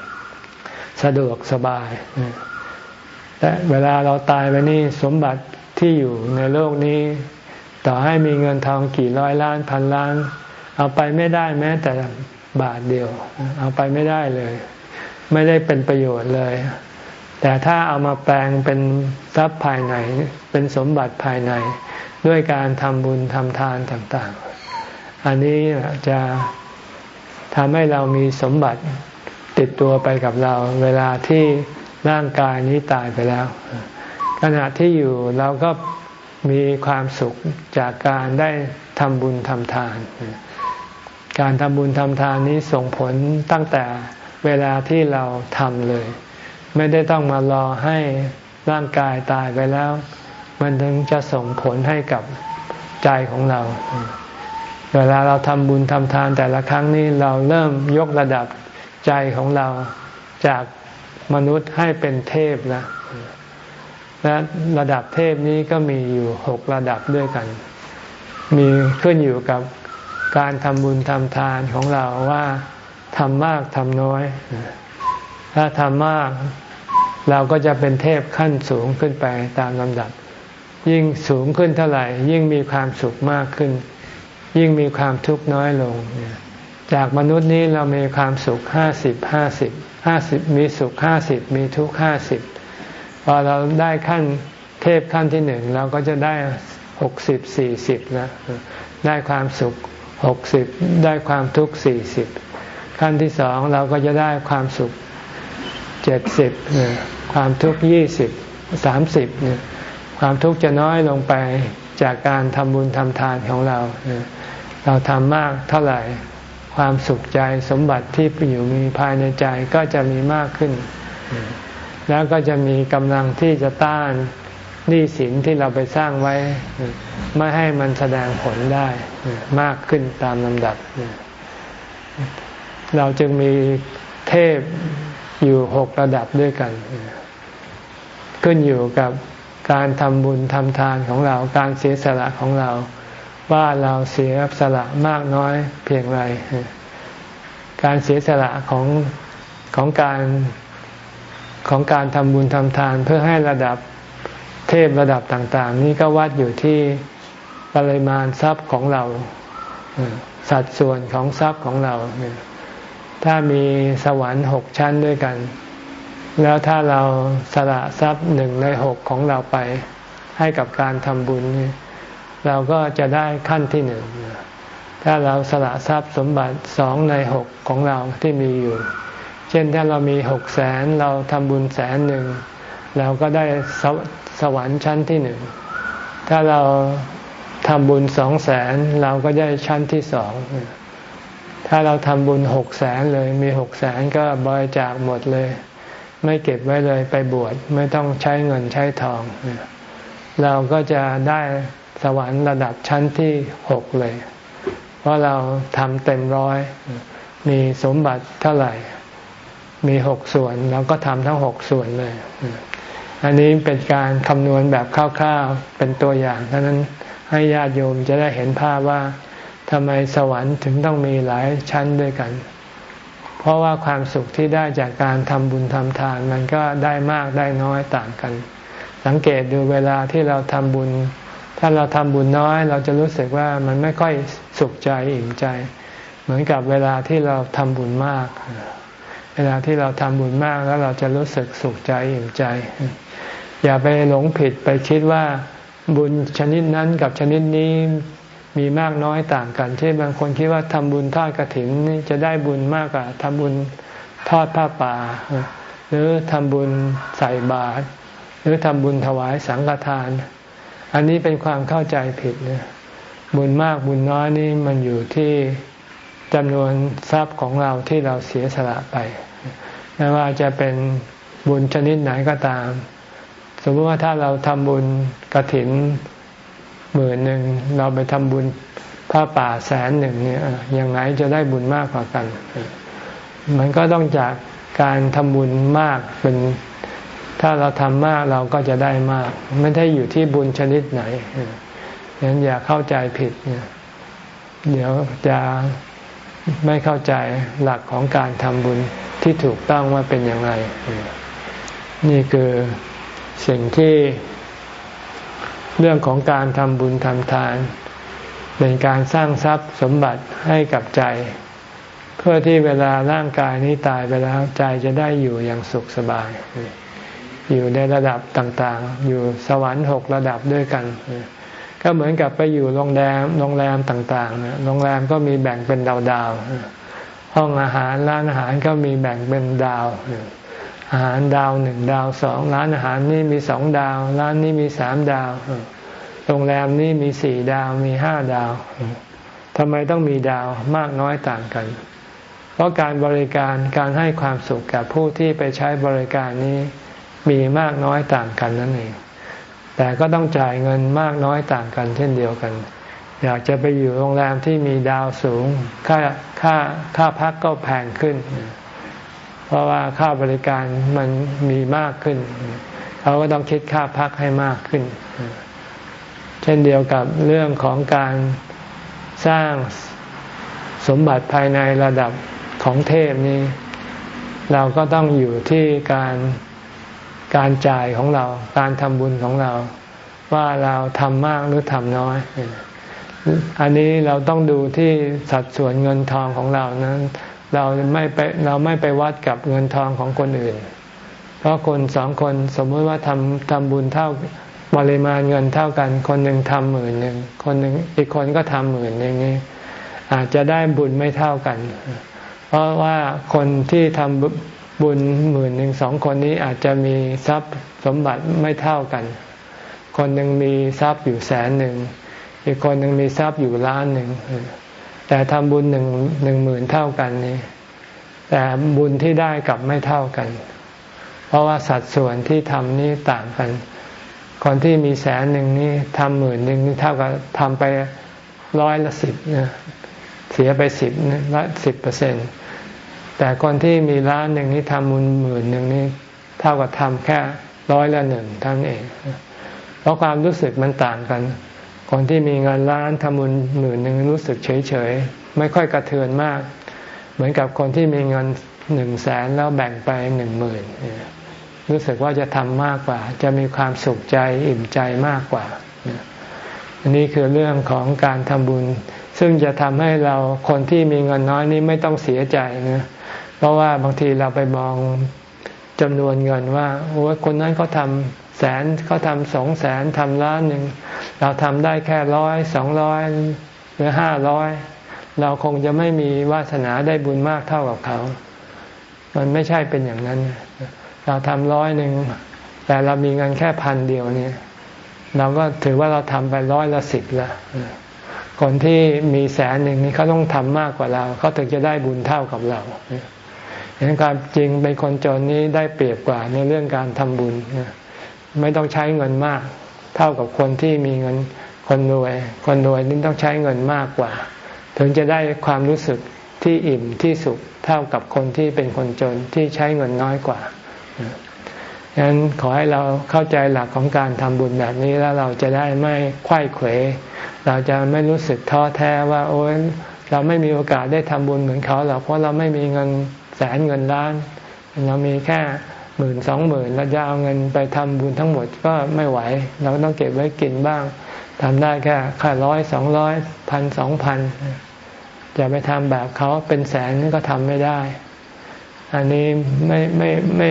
สะดวกสบายแต่เวลาเราตายไปนี่สมบัติที่อยู่ในโลกนี้ ต่อให้มีเงินทองกี่ร้อยล้านพันล้าน เอาไปไม่ได้แม้แต่บาทเดียว เอาไปไม่ได้เลย ไม่ได้เป็นประโยชน์เลย แต่ถ้าเอามาแปลงเป็นทรัพย์ภายใน เป็นสมบัติภายใน ด้วยการทำบุญทำทานต่าง ๆ อันนี้จะทำให้เรามีสมบัติ ติดตัวไปกับเราเวลาที่ร่างกายนี้ตายไปแล้ว ขณะที่อยู่เราก็มีความสุขจากการได้ทำบุญทำทาน การทำบุญทำทานนี้ส่งผลตั้งแต่เวลาที่เราทำเลย ไม่ได้ต้องมารอให้ร่างกายตายไปแล้ว มันถึงจะส่งผลให้กับใจของเรา เวลาเราทำบุญทำทานแต่ละครั้งนี้เราเริ่มยกระดับ ใจของเราจากมนุษย์ให้เป็นเทพแล้วและระดับเทพนี้ก็มีอยู่หกระดับด้วยกัน มีขึ้นอยู่กับการทำบุญทำทานของเราว่าทำมากทำน้อย ถ้าทำมากเราก็จะเป็นเทพขั้นสูงขึ้นไปตามลำดับ ยิ่งสูงขึ้นเท่าไหร่ ยิ่งมีความสุขมากขึ้น ยิ่งมีความทุกข์น้อยลง จากมนุษย์นี้เรามีความสุขห้าสิบห้าสิบห้าสิบมีสุขห้าสิบมีทุกข์ห้าสิบพอเราได้ขั้นเทพขั้นที่หนึ่งเราก็จะได้หกสิบสี่สิบนะได้ความสุขหกสิบได้ความทุกข์สี่สิบขั้นที่สองเราก็จะได้ความสุขเจ็ดสิบความทุกข์ยี่สิบสามสิบเนี่ยความทุกข์จะน้อยลงไปจากการทำบุญทำทานของเรา เราทำมากเท่าไหร่ ความสุขใจสมบัติที่อยู่มีภายในใจก็จะมีมากขึ้น แล้วก็จะมีกำลังที่จะต้านหนี้สินที่เราไปสร้างไว้ ไม่ให้มันแสดงผลได้มากขึ้นตามลำดับ เราจึงมีเทพอยู่หกระดับด้วยกัน ขึ้นอยู่กับการทำบุญทำทานของเรา การเสียสละของเรา ว่าเราเสียสละมากน้อยเพียงไร การเสียสละของของการของการทำบุญทำทานเพื่อให้ระดับเทพระดับต่างๆ นี้ก็วัดอยู่ที่ปริมาณทรัพย์ของเรา สัดส่วนของทรัพย์ของเรา ถ้ามีสวรรค์หกชั้นด้วยกัน แล้วถ้าเราสละทรัพย์หนึ่งในหกของเราไปให้กับการทำบุญนี่ เราก็จะได้ขั้นที่หนึ่งถ้าเราสละทรัพย์สมบัติสองในหกของเราที่มีอยู่ เช่นถ้าเรามีหกแสนเราทำบุญแสนหนึ่งเราก็ได้สสวรรค์ชั้นที่หนึ่ง ถ้าเราทำบุญสองแสนเราก็ได้ชั้นที่สอง ถ้าเราทำบุญหกแสนเลยมีหกแสนก็บริจาคหมดเลย ไม่เก็บไว้เลยไปบวชไม่ต้องใช้เงินใช้ทอง เราก็จะได้ สวรรค์ระดับชั้นที่หกเลย เพราะเราทำเต็มร้อย มีสมบัติเท่าไหร่ มีหกส่วนเราก็ทำทั้งหกส่วนเลย อันนี้เป็นการคำนวณแบบคร่าวๆ เป็นตัวอย่างเท่านั้นให้ญาติโยมจะได้เห็นภาพว่าทำไมสวรรค์ถึงต้องมีหลายชั้นด้วยกัน เพราะว่าความสุขที่ได้จากการทำบุญทำทาน มันก็ได้มากได้น้อยต่างกัน สังเกตดูเวลาที่เราทำบุญ ถ้าเราทำบุญน้อย เราจะรู้สึกว่ามันไม่ค่อยสุขใจอิ่มใจ เหมือนกับเวลาที่เราทำบุญมาก เวลาที่เราทำบุญมากแล้วเราจะรู้สึกสุขใจอิ่มใจ อย่าไปหลงผิดไปคิดว่าบุญชนิดนั้นกับชนิดนี้มีมากน้อยต่างกันเช่นบางคนคิดว่าทำบุญทอดกระถินนี่จะได้บุญมากกว่าทำบุญทอดผ้าป่า หรือทำบุญใส่บาตรหรือทำบุญถวายสังฆทาน อันนี้เป็นความเข้าใจผิดนะบุญมากบุญน้อยนี่มันอยู่ที่จำนวนทรัพย์ของเราที่เราเสียสละไปไม่ว่าจะเป็นบุญชนิดไหนก็ตาม สมมติว่าถ้าเราทำบุญกระถินหมื่นหนึ่งเราไปทำบุญผ้าป่าแสนหนึ่งเนี่ยยังไงจะได้บุญมากกว่ากัน มันก็ต้องจากการทำบุญมากเป็น ถ้าเราทำมากเราก็จะได้มาก ไม่ได้อยู่ที่บุญชนิดไหนฉะนั้นอย่าเข้าใจผิดเนี่ยเดี๋ยวจะไม่เข้าใจหลักของการทำบุญที่ถูกต้องว่าเป็นอย่างไร นี่คือสิ่งที่เรื่องของการทำบุญทำทาน เป็นการสร้างทรัพย์สมบัติให้กับใจ เพื่อที่เวลาร่างกายนี้ตายไปแล้วใจจะได้อยู่อย่างสุขสบาย อยู่ในระดับต่างๆ อยู่สวรรค์หกระดับด้วยกัน ก็เหมือนกับไปอยู่โรงแรมโรงแรมต่างๆโรงแรมก็มีแบ่งเป็นดาวๆห้องอาหารร้านอาหารก็มีแบ่งเป็นดาวอาหารดาวหนึ่งดาวสองร้านอาหารนี่มีสองดาว ร้านนี้มีสามดาวโรงแรมนี่มีสี่ดาวมีห้าดาวทำไมต้องมีดาวมากน้อยต่างกัน เพราะการบริการการให้ความสุขกับผู้ที่ไปใช้บริการนี้ มีมากน้อยต่างกันนั่นเอง แต่ก็ต้องจ่ายเงินมากน้อยต่างกันเช่นเดียวกัน อยากจะไปอยู่โรงแรมที่มีดาวสูง ค่าค่าค่าพักก็แพงขึ้น เพราะว่าค่าบริการมันมีมากขึ้นเขาก็ต้องคิดค่าพักให้มากขึ้น เช่นเดียวกับเรื่องของการสร้างสมบัติภายในระดับของเทพนี้ เราก็ต้องอยู่ที่การ การจ่ายของเรา การทำบุญของเรา ว่าเราทำมากหรือทำน้อย อันนี้เราต้องดูที่สัดส่วนเงินทองของเรานั้นเราไม่ไปเราไม่ไปวัดกับเงินทองของคนอื่น เพราะคนสองคนสมมติว่าทำทำบุญเท่าปริมาณเงินเท่ากัน คนหนึ่งทำหมื่นหนึ่งคนหนึ่งอีกคนก็ทำหมื่นอย่างนี้อาจจะได้บุญไม่เท่ากัน เพราะว่าคนที่ทำ บุญหมื่นหนึ่งสองคนนี้อาจจะมีทรัพย์สมบัติไม่เท่ากัน คนหนึ่งมีทรัพย์อยู่แสนหนึ่ง อีกคนหนึ่งมีทรัพย์อยู่ล้านหนึ่ง แต่ทำบุญหนึ่งหนึ่งหมื่นเท่ากันนี้ แต่บุญที่ได้กลับไม่เท่ากัน เพราะว่าสัดส่วนที่ทำนี้ต่างกัน คนที่มีแสนหนึ่งนี้ทำหมื่นหนึ่งนี่เท่ากับทำไปร้อยละสิบนะเสียไปสิบละสิบเปอร์เซ็นต์ แต่คนที่มีล้านหนึ่งนี่ทำบุญหมื่นหนึ่งนี่เท่ากับทำแค่ร้อยละหนึ่งท่านเอง เพราะความรู้สึกมันต่างกัน คนที่มีเงินล้านทำบุญหมื่นหนึ่งรู้สึกเฉยเฉยไม่ค่อยกระเทือนมาก เหมือนกับคนที่มีเงินหนึ่งแสนแล้วแบ่งไปหนึ่งหมื่นรู้สึกว่าจะทำมากกว่า จะมีความสุขใจอิ่มใจมากกว่า อันนี้คือเรื่องของการทำบุญ ซึ่งจะทำให้เราคนที่มีเงินน้อยนี้ไม่ต้องเสียใจนะ เพราะว่าบางทีเราไปมองจำนวนเงินว่าโอ้คนนั้นเขาทำแสนเขาทำสองแสนทำล้านหนึ่งเราทำได้แค่ร้อยสองร้อยหรือห้าร้อยเราคงจะไม่มีวาสนาได้บุญมากเท่ากับเขา มันไม่ใช่เป็นอย่างนั้น เราทำร้อยหนึ่งแต่เรามีเงินแค่พันเดียวเนี่ย เราก็ถือว่าเราทำไปร้อยละสิบละคนที่มีแสนหนึ่งนี่เขาต้องทำมากกว่าเรา เขาถึงจะได้บุญเท่ากับเรา เห็นความจริงเป็นคนจนนี้ได้เปรียบกว่าในเรื่องการทำบุญ ไม่ต้องใช้เงินมาก เท่ากับคนที่มีเงินคนรวย คนรวยนี่ต้องใช้เงินมากกว่า ถึงจะได้ความรู้สึกที่อิ่มที่สุขเท่ากับคนที่เป็นคนจนที่ใช้เงินน้อยกว่าฉะนั้นขอให้เราเข้าใจหลักของการทำบุญแบบนี้แล้วเราจะได้ไม่ควยเขว เราจะไม่รู้สึกท้อแท้ว่า โอ้ยเราไม่มีโอกาสได้ทำบุญเหมือนเขาหรอกเพราะเราไม่มีเงิน แสนเงินล้านเรามีแค่หมื่นสองหมื่นเราจะเอาเงินไปทำบุญทั้งหมดก็ไม่ไหว เราต้องเก็บไว้กินบ้างทำได้แค่แค่ร้อยสองร้อยพันสองพันจะไปทำแบบเขาเป็นแสนก็ทำไม่ได้ อันนี้ไม่ไม่ไม่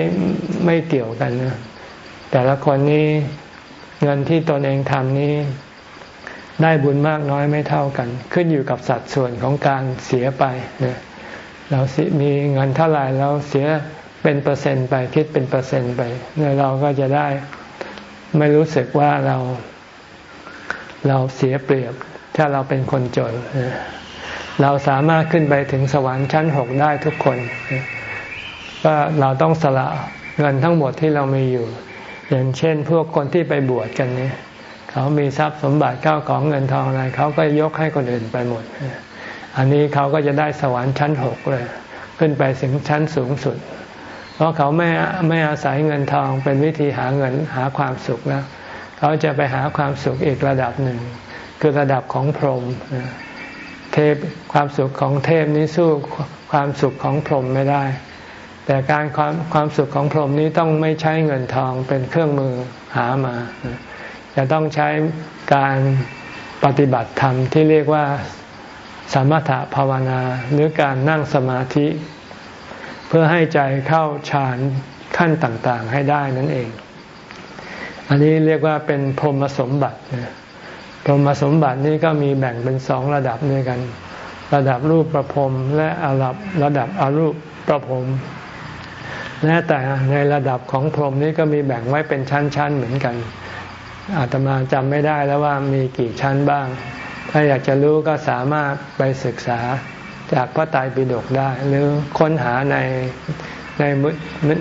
ไม่เกี่ยวกันนะแต่ละคนนี้เงินที่ตนเองทำนี้ ได้บุญมากน้อยไม่เท่ากัน ขึ้นอยู่กับสัดส่วนของการเสียไปนะ เราสิมีเงินเท่าไหร่เราเสียเป็นเปอร์เซ็นต์ไปคิดเป็นเปอร์เซ็นต์ไปเนี่ยเราก็จะได้ไม่รู้สึกว่าเราเราเสียเปรียบถ้าเราเป็นคนจน เราสามารถขึ้นไปถึงสวรรค์ชั้นหกได้ทุกคนก็เราต้องสละเงินทั้งหมดที่เรามีอยู่ อย่างเช่น พวกคนที่ไปบวชกันเนี่ยเขามีทรัพย์สมบัติเข้าของเงินทองอะไรเขาก็ยกให้คนอื่นไปหมด อันนี้เขาก็จะได้สวรรค์ชั้นหกเลย ขึ้นไปถึงชั้นสูงสุด เพราะเขาไม่ไม่อาศัยเงินทองเป็นวิธีหาเงินหาความสุขแล้วเขาจะไปหาความสุขอีกระดับหนึ่ง คือระดับของพรหมเทพความสุขของเทพนี้สู้ความสุขของพรหมไม่ได้ แต่การความความสุขของพรหมนี้ต้องไม่ใช้เงินทองเป็นเครื่องมือหามาจะต้องใช้การปฏิบัติธรรมที่เรียกว่า สมถะภาวนาหรือการนั่งสมาธิ เพื่อให้ใจเข้าฌานขั้นต่างๆให้ได้นั่นเอง อันนี้เรียกว่าเป็นพรหมสมบัติพรหมสมบัตินี้ก็มีแบ่งเป็นสองระดับด้วยกัน ระดับรูปประพรมและระดับระดับอรูปประพรมและแต่ในระดับของพรหมนี้ก็มีแบ่งไว้เป็นชั้นๆเหมือนกันอาตมาจำไม่ได้แล้วว่ามีกี่ชั้นบ้าง ถ้าอยากจะรู้ก็สามารถไปศึกษาจากพระไตรปิฎกได้ หรือค้นหาในในมือ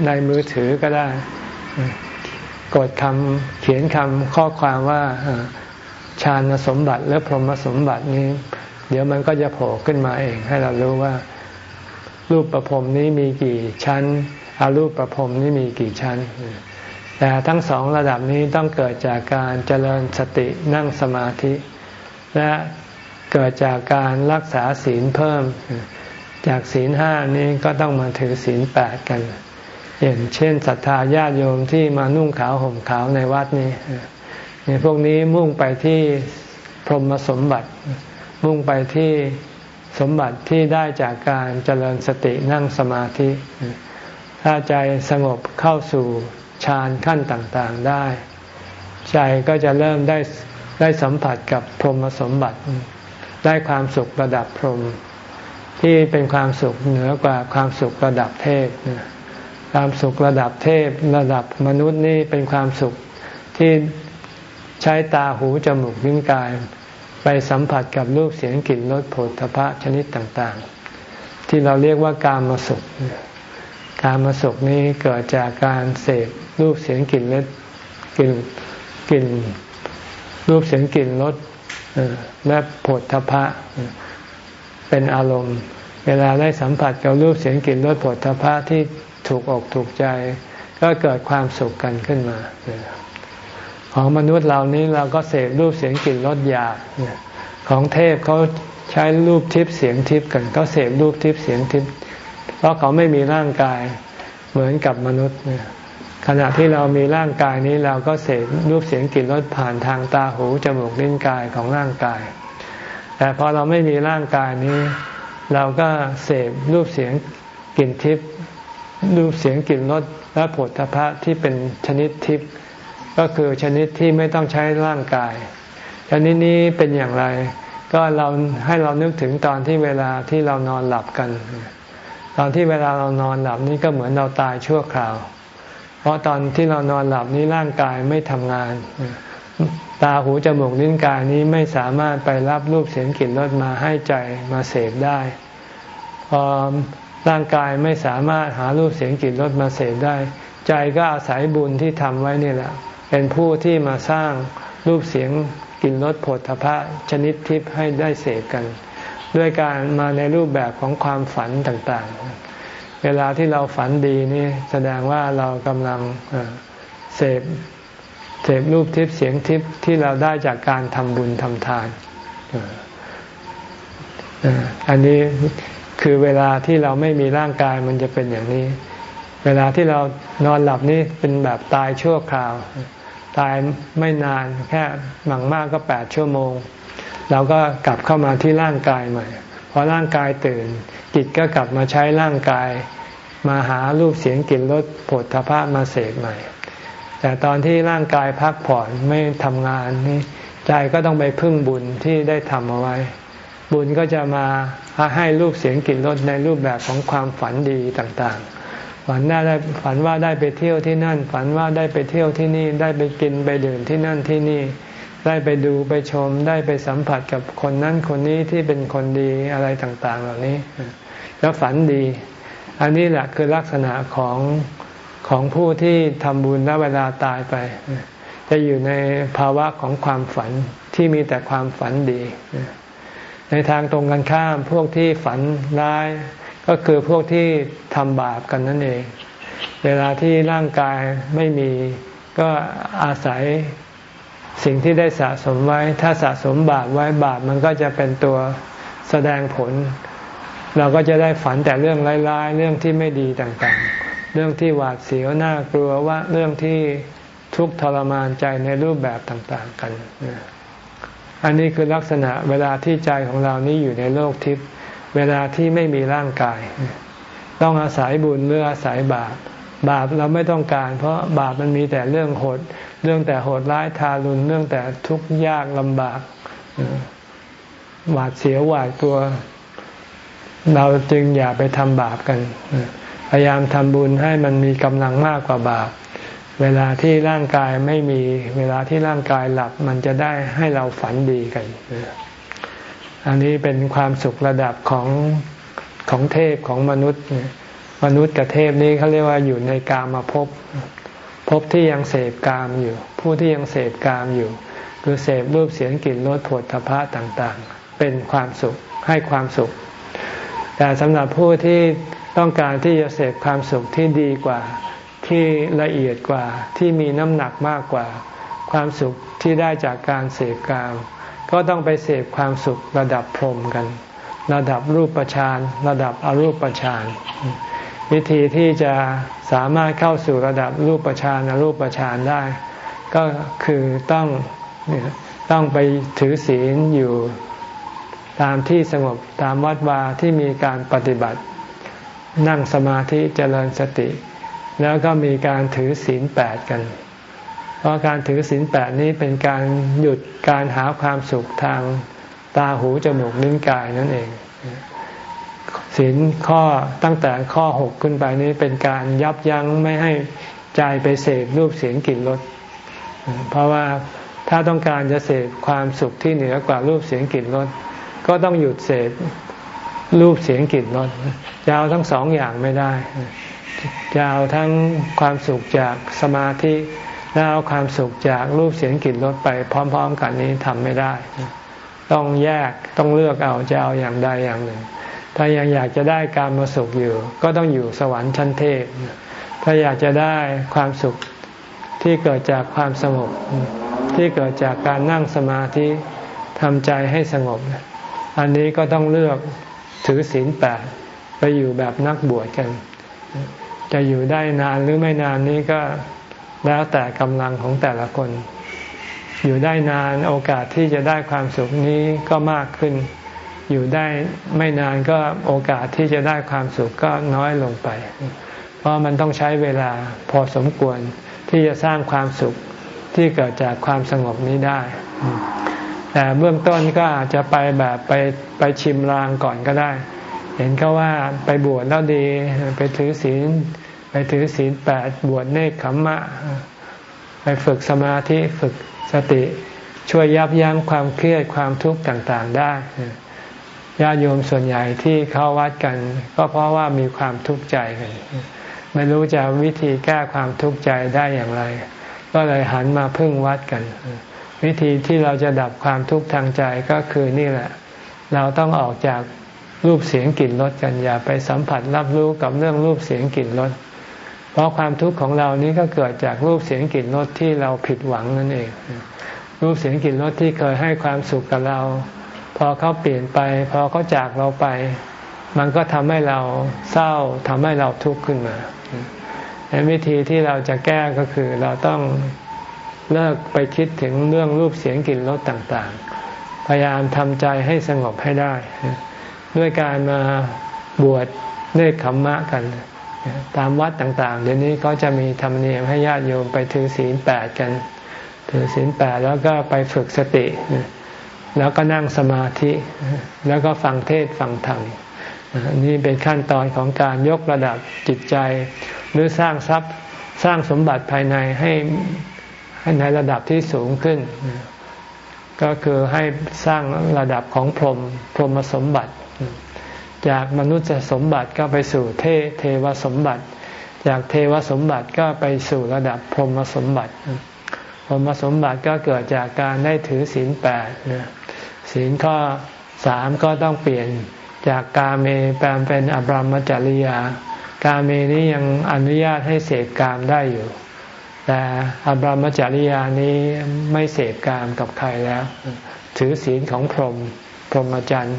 ในมือถือก็ได้ กดคำเขียนคำข้อความว่าฌานสมบัติหรือพรหมสมบัตินี้ เดี๋ยวมันก็จะโผล่ขึ้นมาเอง ให้เรารู้ว่า รูปประพรมนี้มีกี่ชั้นอารูปประพรมนี้มีกี่ชั้น แต่ทั้งสองระดับนี้ต้องเกิดจากการเจริญสตินั่งสมาธิ และเกิดจากการรักษาศีลเพิ่ม จากศีลห้านี้ก็ต้องมาถือศีลแปดกัน อย่างเช่นศรัทธาญาติโยมที่มานุ่งขาวห่มขาวในวัดนี้เนี่ยพวกนี้มุ่งไปที่พรหมสมบัติ มุ่งไปที่สมบัติที่ได้จากการเจริญสตินั่งสมาธิ ถ้าใจสงบเข้าสู่ฌานขั้นต่างๆได้ ใจก็จะเริ่มได้ ได้สัมผัสกับพรหมสมบัติ ได้ความสุขระดับพรหมที่เป็นความสุขเหนือกว่าความสุขระดับเทพความสุขระดับเทพระดับมนุษย์นี่เป็นความสุขที่ใช้ตาหูจมูกลิ้นกาย ไปสัมผัสกับรูปเสียงกลิ่นรสผลทพะชนิดต่างๆ ที่เราเรียกว่าการมาสุข การมาสุขนี้เกิดจากการเสพรูปเสียงกลิ่นรสกลิ่นกลิ่น รูปเสียงกลิ่นรสและผลทพะเป็นอารมณ์ เวลาได้สัมผัสกับรูปเสียงกลิ่นรสผลทพะที่ถูกอกถูกใจ ก็เกิดความสุขกันขึ้นมา ของมนุษย์เหล่านี้เราก็เสพรูปเสียงกลิ่นรสหยาบของเทพเขาใช้รูปทิพย์เสียงทิพย์กันเขาเสพรูปทิพย์เสียงทิพย์เพราะเขาไม่มีร่างกายเหมือนกับมนุษย์ ขณะที่เรามีร่างกายนี้เราก็เสพรูปเสียงกลิ่นรสผ่านทางตาหูจมูกลิ้นกายของร่างกาย แต่พอเราไม่มีร่างกายนี้ เราก็เสพรูปเสียงกลิ่นทิพย์รูปเสียงกลิ่นรสและผลพระที่เป็นชนิดทิพย์ก็คือชนิดที่ไม่ต้องใช้ร่างกาย ชนิดนี้เป็นอย่างไร ก็เราให้เรานึกถึงตอนที่เวลาที่เรานอนหลับกัน ตอนที่เวลาเรานอนหลับนี่ก็เหมือนเราตายชั่วคราว ราะตอนที่เรานอนหลับนี้ร่างกายไม่ทำงาน ตาหูจมูกลิ้นกายนี้ไม่สามารถไปรับรูปเสียงกลิ่นรสมาให้ใจมาเสพได้พอร่างกายไม่สามารถหารูปเสียงกลิ่นรสมาเสพได้ ใจก็อาศัยบุญที่ทำไว้นี่แหละ เป็นผู้ที่มาสร้างรูปเสียงกลิ่นรสผลทพะชนิดทิพย์ให้ได้เสพกัน ด้วยการมาในรูปแบบของความฝันต่างๆ เวลาที่เราฝันดีนี่แสดงว่าเรากำลังเสพเสพรูปทิพย์เสียงทิพย์ที่เราได้จากการทำบุญทำทาน อันนี้คือเวลาที่เราไม่มีร่างกายมันจะเป็นอย่างนี้ เวลาที่เรานอนหลับนี่เป็นแบบตายชั่วคราว ตายไม่นานแค่หมังมากก็แปดชั่วโมง เราก็กลับเข้ามาที่ร่างกายใหม่ อร่างกายตื่น จิตก็กลับมาใช้ร่างกาย มาหารูปเสียงกลิ่นรสผลทพะมาเสกใหม่ แต่ตอนที่ร่างกายพักผ่อนไม่ทำงานนี่ใจก็ต้องไปพึ่งบุญที่ได้ทำเอาไว้ บุญก็จะมาให้รูปเสียงกลิ่นรสในรูปแบบของความฝันดีต่างๆ ฝันได้ฝันว่าได้ไปเที่ยวที่นั่น ฝันว่าได้ไปเที่ยวที่นี่ได้ไปกินไปดื่มที่นั่นที่นี่ ได้ไปดูไปชมได้ไปสัมผัสกับคนนั้นคนนี้ที่เป็นคนดีอะไรต่างๆ เหล่านี้ แล้วฝันดี อันนี้แหละคือลักษณะของของผู้ที่ทำบุญแล้วเวลาตายไป จะอยู่ในภาวะของความฝันที่มีแต่ความฝันดี ในทางตรงกันข้ามพวกที่ฝันร้าย ก็คือพวกที่ทำบาปกันนั่นเอง เวลาที่ร่างกายไม่มีก็อาศัย สิ่งที่ได้สะสมไว้ ถ้าสะสมบาปไว้บาปมันก็จะเป็นตัวแสดงผล เราก็จะได้ฝันแต่เรื่องร้ายๆ เรื่องที่ไม่ดีต่างๆ เรื่องที่หวาดเสียวน่ากลัวว่าเรื่องที่ทุกข์ทรมานใจในรูปแบบต่างๆกัน อันนี้คือลักษณะเวลาที่ใจของเรานี้อยู่ในโลกทิพย์เวลาที่ไม่มีร่างกาย ต้องอาศัยบุญหรืออาศัยบาปบาปเราไม่ต้องการ เพราะบาปมันมีแต่เรื่องโหด เรื่องแต่โหดร้ายทารุณเรื่องแต่ทุกข์ยากลำบากหวาดเสียวหวาดกลัว เราจึงอย่าไปทำบาปกันพยายามทำบุญให้มันมีกำลังมากกว่าบาป เวลาที่ร่างกายไม่มี เวลาที่ร่างกายหลับมันจะได้ให้เราฝันดีกัน อันนี้เป็นความสุขระดับของของเทพของมนุษย์ มนุษย์กับเทพนี้เขาเรียกว่าอยู่ในกามาพ พบที่ยังเสพกามอยู่ ผู้ที่ยังเสพกามอยู่ คือเสพรูปเสียงกลิ่นรสผลทพะต่างๆ เป็นความสุขให้ความสุข แต่สำหรับผู้ที่ต้องการที่จะเสพความสุขที่ดีกว่าที่ละเอียดกว่าที่มีน้ำหนักมากกว่า ความสุขที่ได้จากการเสพกาม ก็ต้องไปเสพความสุขระดับพรหมกัน ระดับรูปฌานระดับอรูปฌาน วิธีที่จะสามารถเข้าสู่ระดับรูปฌานอรูปฌานได้ ก็คือต้องต้องไปถือศีลอยู่ตามที่สงบตามวัดวาที่มีการปฏิบัติ นั่งสมาธิเจริญสติ แล้วก็มีการถือศีลแปดกัน เพราะการถือศีลแปดนี้เป็นการหยุดการหาความสุขทางตาหูจมูกลิ้นกายนั่นเอง ศีลข้อตั้งแต่ข้อหกขึ้นไปนี้เป็นการยับยั้งไม่ให้ใจไปเสพรูปเสียงกลิ่นรสเพราะว่าถ้าต้องการจะเสพความสุขที่เหนือกว่ารูปเสียงกลิ่นรสก็ต้องหยุดเสพรูปเสียงกลิ่นรสจะเอาทั้งสองอย่างไม่ได้จะเอาทั้งความสุขจากสมาธิแล้วเอาความสุขจากรูปเสียงกลิ่นรสไปพร้อม ๆ กันนี้ทำไม่ได้ ต้องแยกต้องเลือกเอาจะเอาอย่างใดอย่างหนึ่ง ถ้ายังอยากจะได้การมาสุขอยู่ ก็ต้องอยู่สวรรค์ชั้นเทพ ถ้าอยากจะได้ความสุขที่เกิดจากความสงบ ที่เกิดจากการนั่งสมาธิทำใจให้สงบ อันนี้ก็ต้องเลือกถือศีลแปดไปอยู่แบบนักบวชกัน จะอยู่ได้นานหรือไม่นานนี้ก็แล้วแต่กำลังของแต่ละคน อยู่ได้นานโอกาสที่จะได้ความสุขนี้ก็มากขึ้น อยู่ได้ไม่นานก็โอกาสที่จะได้ความสุขก็น้อยลงไป เพราะมันต้องใช้เวลาพอสมควรที่จะสร้างความสุขที่เกิดจากความสงบนี้ได้ แต่เบื้องต้นก็อาจจะไปแบบไปไปชิมรางก่อนก็ได้ เห็นเขาว่าไปบวชแล้วดีไปถือศีลไปถือศีลแปดบวชเนคขมมะ ไปฝึกสมาธิฝึกสติช่วยยับยั้งความเครียดความทุกข์ต่างๆได้ ญาติโยมส่วนใหญ่ที่เขาวัดกัน ก็เพราะว่ามีความทุกข์ใจกัน ไม่รู้จะวิธีแก้ความทุกข์ใจได้อย่างไร ก็เลยหันมาพึ่งวัดกัน วิธีที่เราจะดับความทุกข์ทางใจก็คือนี่แหละ เราต้องออกจากรูปเสียงกลิ่นรสกันอย่าไปสัมผัสรับรู้กับเรื่องรูปเสียงกลิ่นรสเพราะความทุกข์ของเรานี้ก็เกิดจากรูปเสียงกลิ่นรสที่เราผิดหวังนั่นเอง รูปเสียงกลิ่นรสที่เคยให้ความสุขกับเรา พอเขาเปลี่ยนไป พอเขาจากเราไป มันก็ทำให้เราเศร้าทำให้เราทุกข์ขึ้นมาวิธีที่เราจะแก้ก็คือเราต้องเลิกไปคิดถึงเรื่องรูปเสียงกลิ่นรสต่างๆ พยายามทำใจให้สงบให้ได้ ด้วยการมาบวชเนคขมมะกัน ตามวัดต่างๆ เดี๋ยวนี้เขาจะมีธรรมเนียมให้ญาติโยมไปถือศีลแปดกัน ถือศีลแปดแล้วก็ไปฝึกสติ แล้วก็นั่งสมาธิ แล้วก็ฟังเทศฟังธรรมนี่เป็นขั้นตอนของการยกระดับจิตใจ หรือสร้างทรัพย์สร้างสมบัติภายในให้ให้ในระดับที่สูงขึ้น ก็คือให้สร้างระดับของพรหมพรหมสมบัติ จากมนุษย์สมบัติก็ไปสู่เทเทวสมบัติ จากเทวสมบัติก็ไปสู่ระดับพรหมสมบัติพรหมสมบัติก็เกิดจากการได้ถือศีลแปด ศีลข้อสามก็ต้องเปลี่ยนจากกาเมแปลเป็นอบรมจริยา กาเมนี้ยังอนุญาตให้เสพกามได้อยู่ แต่อบรมจริยานี้ไม่เสพกามกับใครแล้ว ถือศีลของพรหมพรหมจรรย์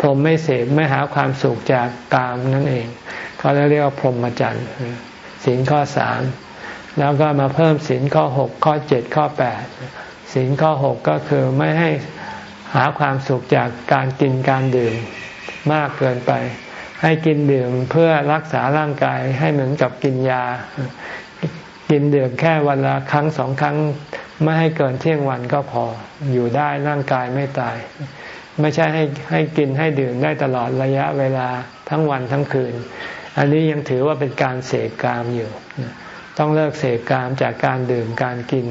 พรหมไม่เสพไม่หาความสุขจากกามนั่นเองเขาเรียกว่าพรหมจรรย์ศีลข้อสามแล้วก็มาเพิ่มศีลข้อหกข้อเจ็ดข้อแปดศีลข้อหกก็คือไม่ให้ หาความสุขจากการกินการดื่มมากเกินไป ให้กินดื่มเพื่อรักษาร่างกายให้เหมือนกับกินยา กินดื่มแค่วันละครั้งสองครั้งไม่ให้เกินเที่ยงวันก็พออยู่ได้ร่างกายไม่ตาย ไม่ใช่ให้ให้กินให้ดื่มได้ตลอดระยะเวลาทั้งวันทั้งคืน อันนี้ยังถือว่าเป็นการเสกกามอยู่ ต้องเลิกเสกกามจากการดื่มการกิน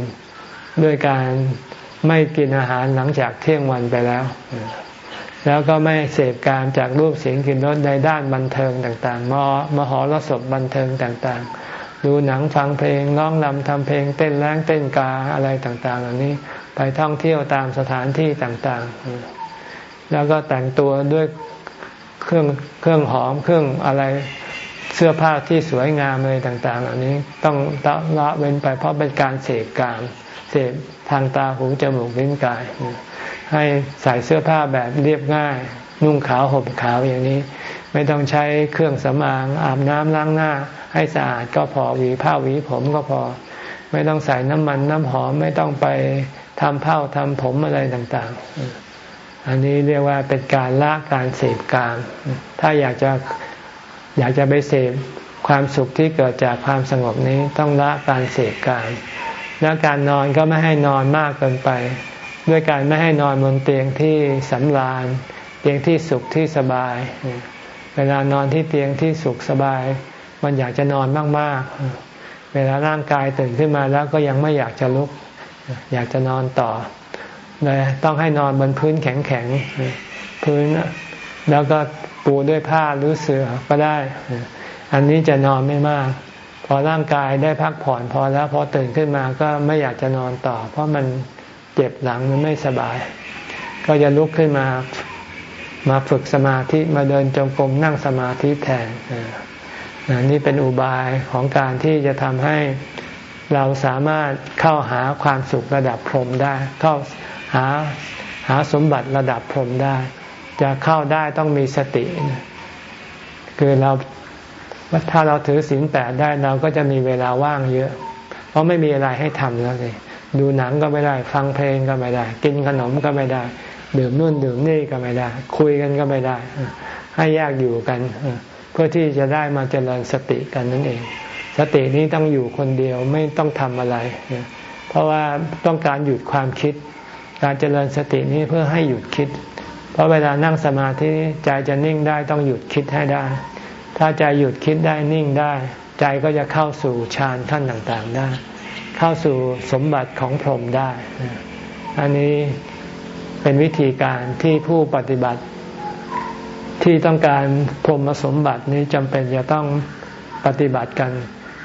ด้วยการ ไม่กินอาหารหลังจากเที่ยงวันไปแล้ว แล้วก็ไม่เสพการจากรูปเสียงกลิ่นรสในด้านบันเทิงต่าง ๆ มอมหรสพบันเทิงต่างๆ ดูหนังฟังเพลงร้องรำทำเพลง เต้นแรงเต้นกาอะไรต่าง ๆ เหล่านี้ไปท่องเที่ยวตามสถานที่ต่างๆ แล้วก็แต่งตัวด้วยเครื่องเครื่องหอมเครื่องอะไรเสื้อผ้าที่สวยงามเลยต่าง ๆ เหล่านี้ต้องละเว้นไปเพราะเป็นการเสพการเสพ ทางตาหูจมูกลิ้นกาย ให้ใส่เสื้อผ้าแบบเรียบง่าย นุ่งขาวห่มขาวอย่างนี้ ไม่ต้องใช้เครื่องสำอางอาบน้ำล้างหน้า ให้สะอาดก็พอหวีผ้าหวีผมก็พอ ไม่ต้องใส่น้ำมันน้ำหอมไม่ต้องไปทำเผ้าทำผมอะไรต่างๆ อันนี้เรียกว่าเป็นการละการเสพกาม ถ้าอยากจะอยากจะไปเสพความสุขที่เกิดจากความสงบนี้ต้องละการเสพกาม และการนอนก็ไม่ให้นอนมากเกินไป ด้วยการไม่ให้นอนบนเตียงที่สำราญ เตียงที่สุขที่สบาย เวลานอนที่เตียงที่สุขสบาย มันอยากจะนอนมากๆ เวลาร่างกายตื่นขึ้นมาแล้วก็ยังไม่อยากจะลุก อยากจะนอนต่อเลยต้องให้นอนบนพื้นแข็งๆพื้นแล้วก็ปูด้วยผ้าหรือเสื่อก็ได้ อันนี้จะนอนไม่มาก พอร่างกายได้พักผ่อนพอแล้วพอตื่นขึ้นมาก็ไม่อยากจะนอนต่อ เพราะมันเจ็บหลังมันไม่สบาย ก็จะลุกขึ้นมามาฝึกสมาธิมาเดินจงกรมนั่งสมาธิแทนนี่เป็นอุบายของการที่จะทำให้เราสามารถเข้าหาความสุขระดับพรหมได้ เข้าหาหาสมบัติระดับพรหมได้ จะเข้าได้ต้องมีสติ คือเรา ถ้าเราถือศีลแปดได้เราก็จะมีเวลาว่างเยอะ เพราะไม่มีอะไรให้ทำแล้วเลยดูหนังก็ไม่ได้ ฟังเพลงก็ไม่ได้ กินขนมก็ไม่ได้ ดื่มนู่นดื่มนี่ก็ไม่ได้ คุยกันก็ไม่ได้ ให้แยกอยู่กัน เพื่อที่จะได้มาเจริญสติกันนั่นเอง สตินี้ต้องอยู่คนเดียวไม่ต้องทำอะไร เพราะว่าต้องการหยุดความคิด การเจริญสตินี้เพื่อให้หยุดคิด เพราะเวลานั่งสมาธิใจจะนิ่งได้ต้องหยุดคิดให้ได้ ถ้าใจหยุดคิดได้นิ่งได้ ใจก็จะเข้าสู่ฌานขั้นต่างๆได้ เข้าสู่สมบัติของพรหมได้ อันนี้เป็นวิธีการที่ผู้ปฏิบัติ ที่ต้องการพรหมสมบัตินี้จำเป็นจะต้องปฏิบัติกัน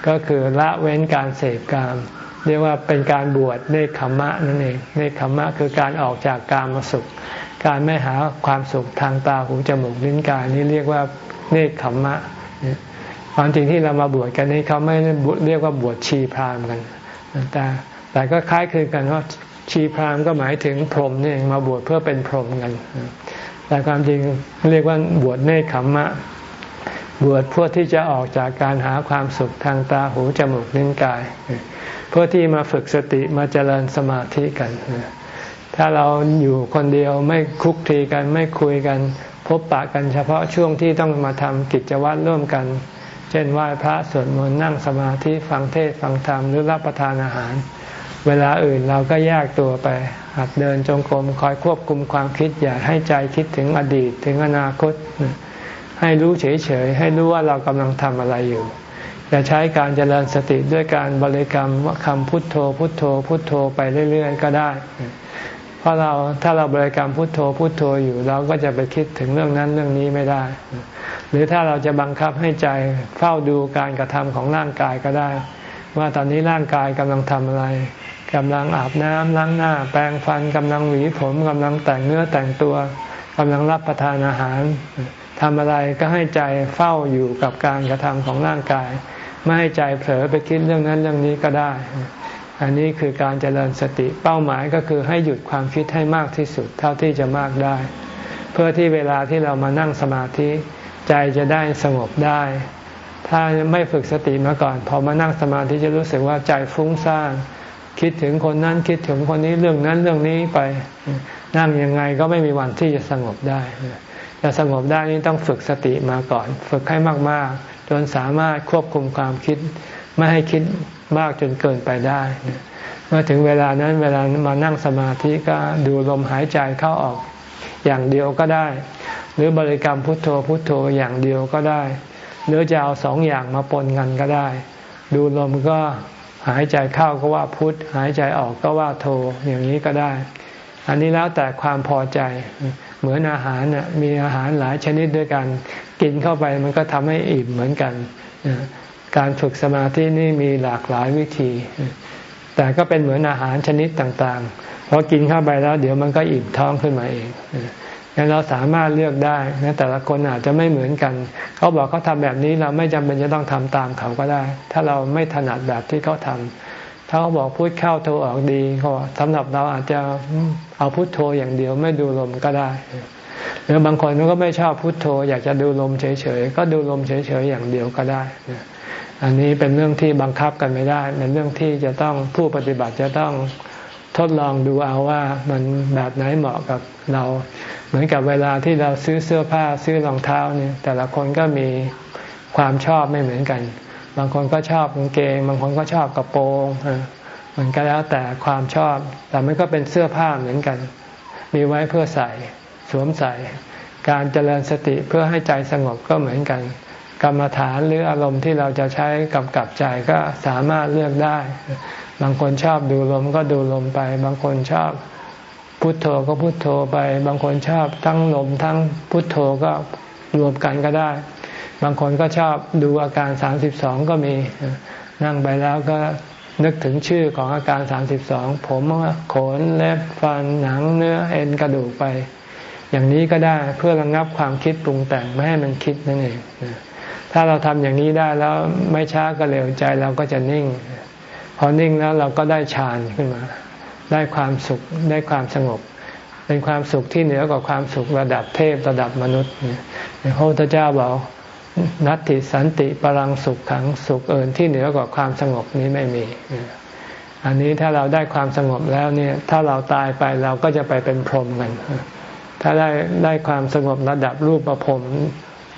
ก็คือละเว้นการเสพกามเรียกว่าเป็นการบวชเนคขมะนั่นเองเนคขมะคือการออกจากกามสุข การไม่หาความสุขทางตาหูจมูกลิ้นกายนี้เรียกว่า เนคขมมะความจริงที่เรามาบวชกันนี้เขาไม่เรียกว่าบวชชีพราหมณ์กัน แต่แต่ก็คล้ายคือกันว่าชีพราหมณ์ก็หมายถึงพรหมนี่เองมาบวชเพื่อเป็นพรหมกัน แต่ความจริงเรียกว่าบวชเนคขมมะ บวชเพื่อที่จะออกจากการหาความสุขทางตาหูจมูกลิ้นกาย เพื่อที่มาฝึกสติมาเจริญสมาธิกัน ถ้าเราอยู่คนเดียวไม่คุกทีกันไม่คุยกัน พบปะกันเฉพาะช่วงที่ต้องมาทำกิจวัตรร่วมกัน เช่นไหว้พระสวดมนต์นั่งสมาธิฟังเทศฟังธรรมหรือรับประทานอาหาร เวลาอื่นเราก็แยกตัวไป หัดเดินจงกรมคอยควบคุมความคิดอย่าให้ใจคิดถึงอดีตถึงอนาคต ให้รู้เฉยๆให้รู้ว่าเรากำลังทำอะไรอยู่อย่าใช้การเจริญสติด้วยการบริกรรมว่าคำพุทโธพุทโธพุทโธไปเรื่อย ๆ ก็ได้ เพราะเราถ้าเราบริกรรมพุทโธพุทโธอยู่เราก็จะไปคิดถึงเรื่องนั้นเรื่องนี้ไม่ได้ หรือถ้าเราจะบังคับให้ใจเฝ้าดูการกระทำของร่างกายก็ได้ ว่าตอนนี้ร่างกายกำลังทำอะไรกำลังอาบน้ำล้างหน้า แปรงฟันกำลังหวีผมกำลังแต่งเนื้อแต่งตัวกำลังรับประทานอาหารทำอะไรก็ให้ใจเฝ้าอยู่กับการกระทำของร่างกาย ไม่ให้ใจเผลอไปคิดเรื่องนั้นเรื่องนี้ก็ได้ อันนี้คือการเจริญสติเป้าหมายก็คือให้หยุดความคิดให้มากที่สุดเท่าที่จะมากได้ เพื่อที่เวลาที่เรามานั่งสมาธิ ใจจะได้สงบได้ ถ้าไม่ฝึกสติมาก่อน พอมานั่งสมาธิจะรู้สึกว่าใจฟุ้งซ่านคิดถึงคนนั้นคิดถึงคนนี้เรื่องนั้นเรื่องนี้ไปนั่งยังไงก็ไม่มีวันที่จะสงบได้จะสงบได้นี่ต้องฝึกสติมาก่อน ฝึกให้มาก ๆ จนสามารถควบคุมความคิด ไม่ให้คิด มากจนเกินไปได้ เมื่อถึงเวลานั้นเวลามานั่งสมาธิก็ดูลมหายใจเข้าออกอย่างเดียวก็ได้ หรือบริกรรมพุทโธพุทโธอย่างเดียวก็ได้ หรือจะเอาสองอย่างมาปนกันก็ได้ ดูลมก็หายใจเข้าก็ว่าพุทหายใจออกก็ว่าโทอย่างนี้ก็ได้ อันนี้แล้วแต่ความพอใจเหมือนอาหารน่ะมีอาหารหลายชนิดด้วยกัน กินเข้าไปมันก็ทำให้อิ่มเหมือนกัน การฝึกสมาธินี่มีหลากหลายวิธี แต่ก็เป็นเหมือนอาหารชนิดต่างๆพอกินเข้าไปแล้ว เดี๋ยวมันก็อิ่มท้องขึ้นมาเองงั้นเราสามารถเลือกได้นะแต่ละคนอาจจะไม่เหมือนกัน เขาบอกเขาทาแบบนี้เราไม่จำเป็นจะต้องทำตามเขาก็ได้ ถ้าเราไม่ถนัดแบบที่เขาทำถ้าเขาบอกพูดเข้าโทรออกดีเขาสำหรับเราอาจจะเอาพุทโธอย่างเดียวไม่ดูลมก็ได้หรือบางคนก็ไม่ชอบพุทโธ อยากจะดูลมเฉยๆก็ดูลมเฉยๆอย่างเดียวก็ได้ อันนี้เป็นเรื่องที่บังคับกันไม่ได้ เป็นเรื่องที่จะต้องผู้ปฏิบัติจะต้องทดลองดูเอาว่ามันแบบไหนเหมาะกับเรา เหมือนกับเวลาที่เราซื้อเสื้อผ้าซื้อรองเท้าเนี่ย แต่ละคนก็มีความชอบไม่เหมือนกัน บางคนก็ชอบกางเกง บางคนก็ชอบกระโปรงมันก็แล้วแต่ความชอบ แต่มันก็เป็นเสื้อผ้าเหมือนกัน มีไว้เพื่อใส่สวมใส่ การเจริญสติเพื่อให้ใจสงบก็เหมือนกัน กรรมฐานหรืออารมณ์ที่เราจะใช้กำกับใจก็สามารถเลือกได้ บางคนชอบดูลมก็ดูลมไป บางคนชอบพุทโธก็พุทโธไป บางคนชอบทั้งลมทั้งพุทโธก็รวมกันก็ได้ บางคนก็ชอบดูอาการสามสิบสองก็มี นั่งไปแล้วก็นึกถึงชื่อของอาการสามสิบสองผมขนเล็บฟันหนังเนื้อเอ็นกระดูกไป อย่างนี้ก็ได้เพื่อระงับความคิดปรุงแต่งไม่ให้มันคิดนั่นเอง ถ้าเราทำอย่างนี้ได้แล้วไม่ช้าก็เร็วใจเราก็จะนิ่ง พอนิ่งแล้วเราก็ได้ฌานขึ้นมา ได้ความสุขได้ความสงบ เป็นความสุขที่เหนือกว่าความสุขระดับเทพระดับมนุษย์พระพุทธเจ้าบอกนัตติสันติปรังสุขขังสุขเอินที่เหนือกว่าความสงบนี้ไม่มี อันนี้ถ้าเราได้ความสงบแล้วเนี่ย ถ้าเราตายไปเราก็จะไปเป็นพรหมกัน ถ้าได้ได้ความสงบระดับรูปประพรม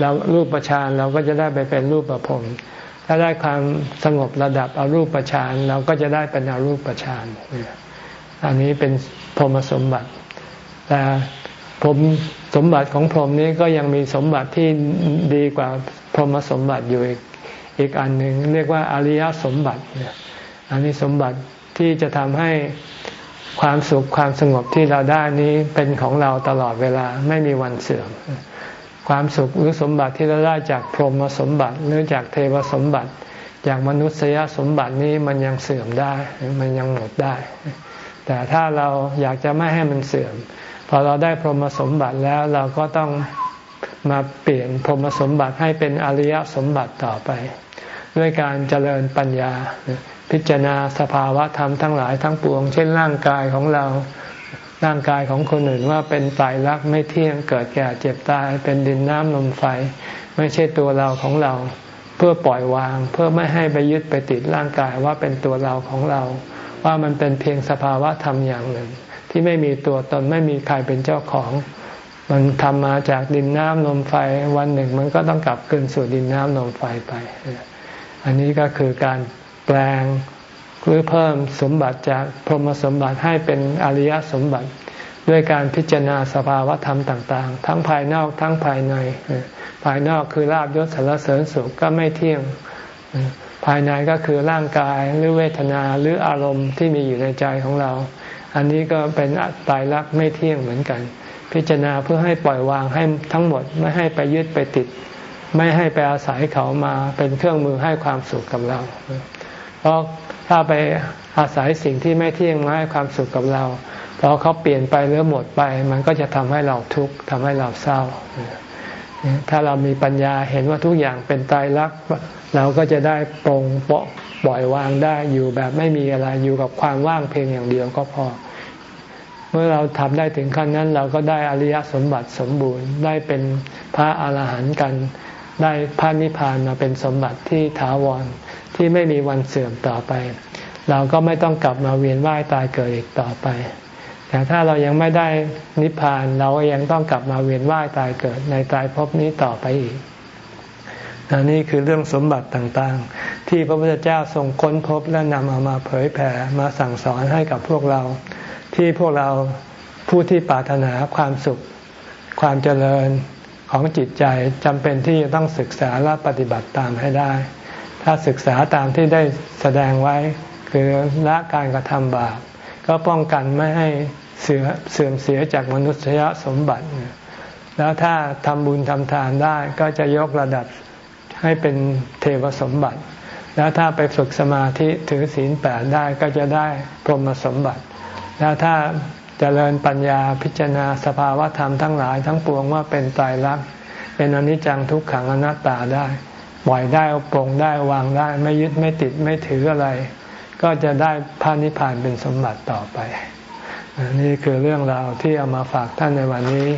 แล้วรูปประชานเราก็จะได้ไปเป็นรูปประพรมถ้าได้ความสงบระดับอารูปประชานเราก็จะได้เป็นอรูปประชานอันนี้เป็นพรหมสมบัติ แต่ผมสมบัติของพรหมนี้ก็ยังมีสมบัติที่ดีกว่าพรหมสมบัติอยู่อีกอีกอันหนึ่งเรียกว่าอริยสมบัติอันนี้สมบัติที่จะทำให้ความสุขความสงบที่เราได้นี้เป็นของเราตลอดเวลาไม่มีวันเสื่อม ความสุขหรือสมบัติที่เราได้จากพรหมสมบัติหรือจากเทวสมบัติจากมนุษยสมบัตินี้มันยังเสื่อมได้มันยังหมดได้ แต่ถ้าเราอยากจะไม่ให้มันเสื่อม พอเราได้พรหมสมบัติแล้วเราก็ต้องมาเปลี่ยนพรหมสมบัติให้เป็นอริยสมบัติต่อไป ด้วยการเจริญปัญญา พิจารณาสภาวะธรรมทั้งหลายทั้งปวง เช่นร่างกายของเรา ร่างกายของคนอื่นว่าเป็นตายรักไม่เที่ยงเกิดแก่เจ็บตายเป็นดินน้ำลมไฟ ไม่ใช่ตัวเราของเรา เพื่อปล่อยวาง เพื่อไม่ให้ไปยึดไปติดร่างกายว่าเป็นตัวเราของเรา ว่ามันเป็นเพียงสภาวะธรรมอย่างหนึ่ง ที่ไม่มีตัวตนไม่มีใครเป็นเจ้าของ มันทำมาจากดินน้ำลมไฟวันหนึ่งมันก็ต้องกลับคืนสู่ดินน้ำลมไฟไป อันนี้ก็คือการแปลง หรือเพิ่มสมบัติจากพรหมสมบัติให้เป็นอริยสมบัติ ด้วยการพิจารณาสภาวะธรรมต่าง ๆ ทั้งภายนอกทั้งภายใน ภายนอกคือลาบยศสารเสริญสุขก็ไม่เที่ยง ภายในก็คือร่างกายหรือเวทนาหรืออารมณ์ที่มีอยู่ในใจของเรา อันนี้ก็เป็นตายรักไม่เที่ยงเหมือนกัน พิจารณาเพื่อให้ปล่อยวางให้ทั้งหมดไม่ให้ไปยึดไปติด ไม่ให้ไปอาศัยเขามาเป็นเครื่องมือให้ความสุขกับเรา เพราะ ถ้าไปอาศัยสิ่งที่ไม่เที่ยงมาให้ความสุขกับเราพอเขาเปลี่ยนไปหรือหมดไป มันก็จะทำให้เราทุกข์ทำให้เราเศร้า ถ้าเรามีปัญญาเห็นว่าทุกอย่างเป็นตายรักเราก็จะได้ปรงเปาะปล่อยวางได้อยู่แบบไม่มีอะไรอยู่กับความว่างเพียงอย่างเดียวก็พอ เมื่อเราทำได้ถึงขั้นนั้น เราก็ได้อริยสมบัติสมบูรณ์ได้เป็นพระอาหารหันต์กัน ได้พระนิพพานมาเป็นสมบัติที่ถาวร ที่ไม่มีวันเสื่อมต่อไป เราก็ไม่ต้องกลับมาเวียนว่ายตายเกิดอีกต่อไป แต่ถ้าเรายังไม่ได้นิพพานเราก็ยังต้องกลับมาเวียนว่ายตายเกิดในตายภพนี้ต่อไปอีกนนี่คือเรื่องสมบัติต่างๆ ที่พระพุทธเจ้าทรงค้นพบและนำเอามาเผยแผ่มาสั่งสอนให้กับพวกเรา ที่พวกเราผู้ที่ปรารถนาความสุข ความเจริญของจิตใจจำเป็นที่จะต้องศึกษาและปฏิบัติตามให้ได้ ถ้าศึกษาตามที่ได้แสดงไว้คือละการกระทำบาป ก็ป้องกันไม่ให้เสื่อเสื่อมเสียจากมนุษยสมบัติ แล้วถ้าทำบุญทำทานได้ก็จะยกระดับให้เป็นเทวสมบัติ แล้วถ้าไปฝึกสมาธิถือศีลแปดได้ก็จะได้พรหมสมบัติ แล้วถ้าจเจริญปัญญาพิจารณาสภาวะธรรมทั้งหลายทั้งปวงว่าเป็นตายรักเป็นอนิจจังทุกขังอนัตตาได้ ปล่อยได้ปรงได้วางได้ ไม่ยึดไม่ติดไม่ถืออะไร ก็จะได้พานิพพานเป็นสมบัติต่อไป นี่คือเรื่องราวที่เอามาฝากท่านในวันนี้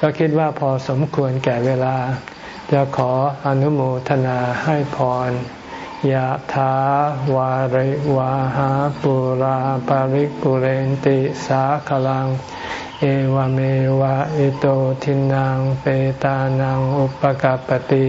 ก็คิดว่าพอสมควรแก่เวลา จะขออนุโมทนาให้พรยะถาวาริวาหาปุราปาริกปุเรนติสาขลัง เอวเมวะอิโตทินังเปตานังอุปกัปติ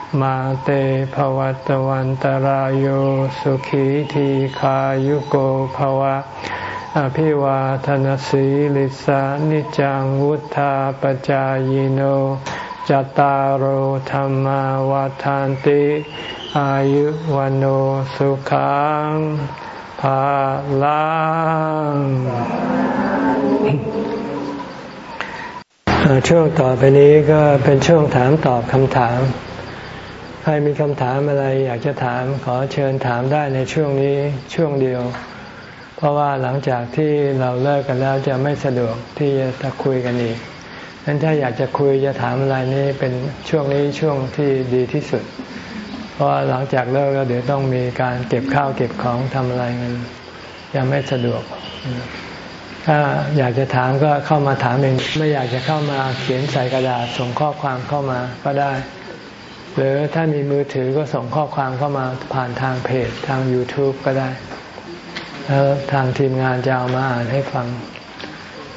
มาเตภวัตวันตารโยสุขีทีขายุโกภวะ อภิวาทนสีลิสานิจังวุธาปจายโนจตารโหธรรมวาทานติ อายุวันโอสุขังภาลังช่วงต่อไปนี้ก็เป็นช่วงถามตอบคำถาม ใครมีคำถามอะไรอยากจะถามขอเชิญถามได้ในช่วงนี้ช่วงเดียว เพราะว่าหลังจากที่เราเลิกกันแล้วจะไม่สะดวกที่จะคุยกันอีกนั้นถ้าอยากจะคุยจะถามอะไรนี่เป็นช่วงนี้ช่วงที่ดีที่สุด เพราะหลังจากเลิกแล้วเดี๋ยวต้องมีการเก็บข้าวเก็บของทำอะไรเงินยังไม่สะดวก ถ้าอยากจะถามก็เข้ามาถามเอง ไม่อยากจะเข้ามาเขียนใส่กระดาษส่งข้อความเข้ามาก็ได้ หรือถ้ามีมือถือก็ส่งข้อความเข้ามาผ่านทางเพจทาง YouTube ก็ได้ แล้วทางทีมงานจะเอามาอ่านให้ฟัง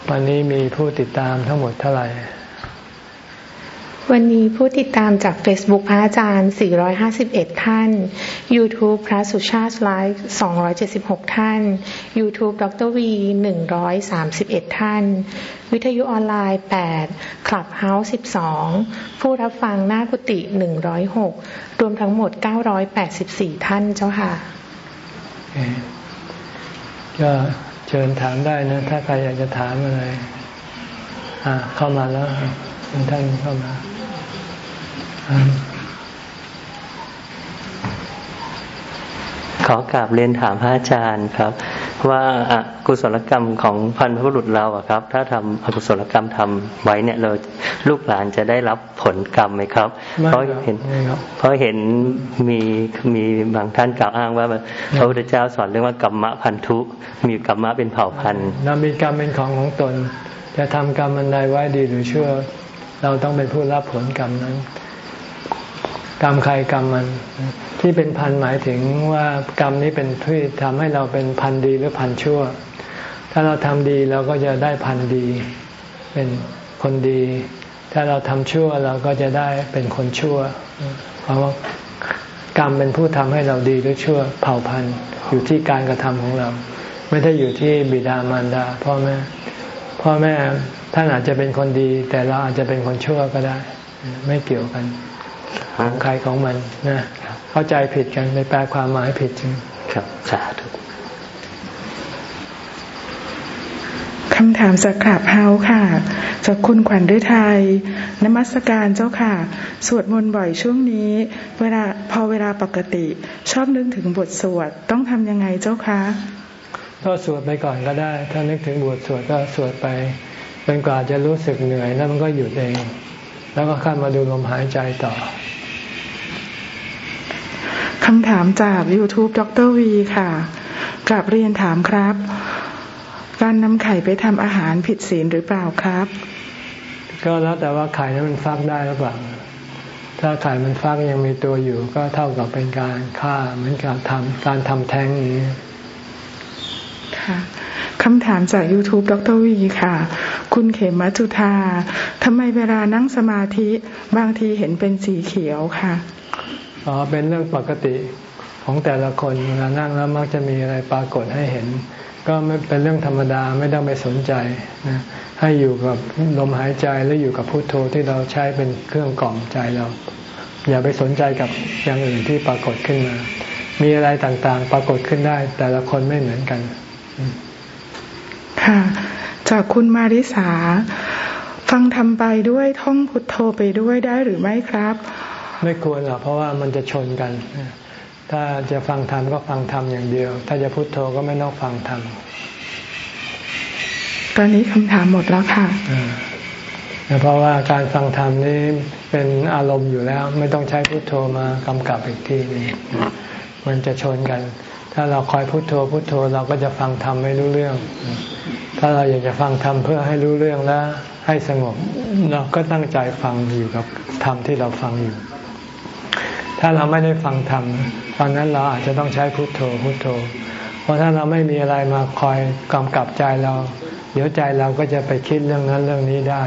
วันนี้มีผู้ติดตามทั้งหมดเท่าไหร่ วันนี้ผู้ติดตามจาก Facebook พระอาจารย์ 451 ท่าน YouTube พระสุชาติไลฟ์ 276 ท่าน YouTube ดรวี 131 ท่าน วิทยุออนไลน์ 8 Clubhouse 12 ผู้รับฟังหน้ากุฏิ 106 รวมทั้งหมด 984 ท่านเจ้าค่ะ ก็เชิญถามได้นะ ถ้าใครอยากจะถามอะไร อ่าเข้ามาแล้วท่านเข้ามา ขอกราบเรียนถามพระอาจารย์ครับ ว่าอกุศลกรรมของพันธุ์พบุรุษเราอะครับ ถ้าทำอกุศลกรรมทำไว้เนี่ยเราลูกหลานจะได้รับผลกรรมไหมครับ เพราะเห็นเพราะเห็นมีมีบางท่านกล่าวอ้างว่าพระพุทธเจ้าสอนเรื่องว่ากรรมะพันธุมีกรรมะเป็นเผ่าพันธุ์เรามีกรรมเป็นของของตน จะทำกรรมอันใดไว้ดีหรือชั่วเราต้องเป็นผู้รับผลกรรมนั้น กรรมใครกรรมมัน ที่เป็นพันหมายถึงว่ากรรมนี้เป็นที่ทำให้เราเป็นพันดีหรือพันชั่ว ถ้าเราทำดีเราก็จะได้พันดี เป็นคนดี ถ้าเราทำชั่วเราก็จะได้เป็นคนชั่ว เพราะว่ากรรมเป็นผู้ทำให้เราดีหรือชั่ว เผ่าพันธุ์อยู่ที่การกระทำของเรา ไม่ได้อยู่ที่บิดามารดาพ่อแม่พ่อแม่ท่านอาจจะเป็นคนดี แต่เราอาจจะเป็นคนชั่วก็ได้ ไม่เกี่ยวกัน ของใครของมันนะเข้าใจผิดกันไปแปลความหมายผิดจริงครับสาธุคำถามจากขับเฮาค่ะจากคุณขวัญฤทัยนมัสการเจ้าค่ะ สวดมนต์บ่อยช่วงนี้ เวลาพอเวลาปกติ ชอบนึกถึงบทสวดต้องทำยังไงเจ้าคะก็สวดไปก่อนก็ได้ ถ้านึกถึงบทสวดก็สวดไปเป็นกว่าจะรู้สึกเหนื่อยแล้วมันก็หยุดเอง แล้วก็ข้ามาดูลมหายใจต่อ คำถามจาก YouTube ดรวีค่ะกลับเรียนถามครับ การนำไข่ไปทำอาหารผิดศีลหรือเปล่าครับ ก็แล้วแต่ว่าไข่นั้นมันฟักได้หรือเปล่า ถ้าไข่มันฟักยังมีตัวอยู่ ก็เท่ากับเป็นการฆ่าเหมือนการทำการทำแท้งนี้ค่ะคำถามจาก YouTube ดรวีค่ะ คุณเขมมัจุธาทำไมเวลานั่งสมาธิบางทีเห็นเป็นสีเขียวค่ะ อ๋อเป็นเรื่องปกติของแต่ละคนเวลานั่งแล้วมักจะมีอะไรปรากฏให้เห็น ก็ไม่เป็นเรื่องธรรมดาไม่ต้องไปสนใจนะให้อยู่กับลมหายใจหรืออยู่กับพุโทโธที่เราใช้เป็นเครื่องกล่อมใจเรา อย่าไปสนใจกับอย่างอื่นที่ปรากฏขึ้นมา มีอะไรต่างๆ ปรากฏขึ้นได้ แต่ละคนไม่เหมือนกันค่ะจากคุณมาริสา ฟังทำไปด้วยท่องพุทโธไปด้วยได้หรือไม่ครับ ไม่ควรหรอกเพราะว่ามันจะชนกัน ถ้าจะฟังธรรมก็ฟังธรรมอย่างเดียว ถ้าจะพุโทโธก็ไม่ต้องฟังธรรมตอนนี้คำถามหมดแล้วค่ะเพราะว่าการฟังธรรมนี้เป็นอารมณ์อยู่แล้ว ไม่ต้องใช้พุโทโธมากำกับอีกทีนี้มันจะชนกัน ถ้าเราคอยพุโทโธพุโทโธเราก็จะฟังธรรมไม่รู้เรื่อง ถ้าเราอยากจะฟังธรรมเพื่อให้รู้เรื่องแล้วให้สงบ เราก็ตั้งใจฟังอยู่กับธรรมที่เราฟังอยู่ ถ้าเราไม่ได้ฟังธรรมตอนนั้นเราอาจจะต้องใช้พุทโธพุทโธ เพราะถ้าเราไม่มีอะไรมาคอยกำกับใจเรา เดี๋ยวใจเราก็จะไปคิดเรื่องนั้นเรื่องนี้ได้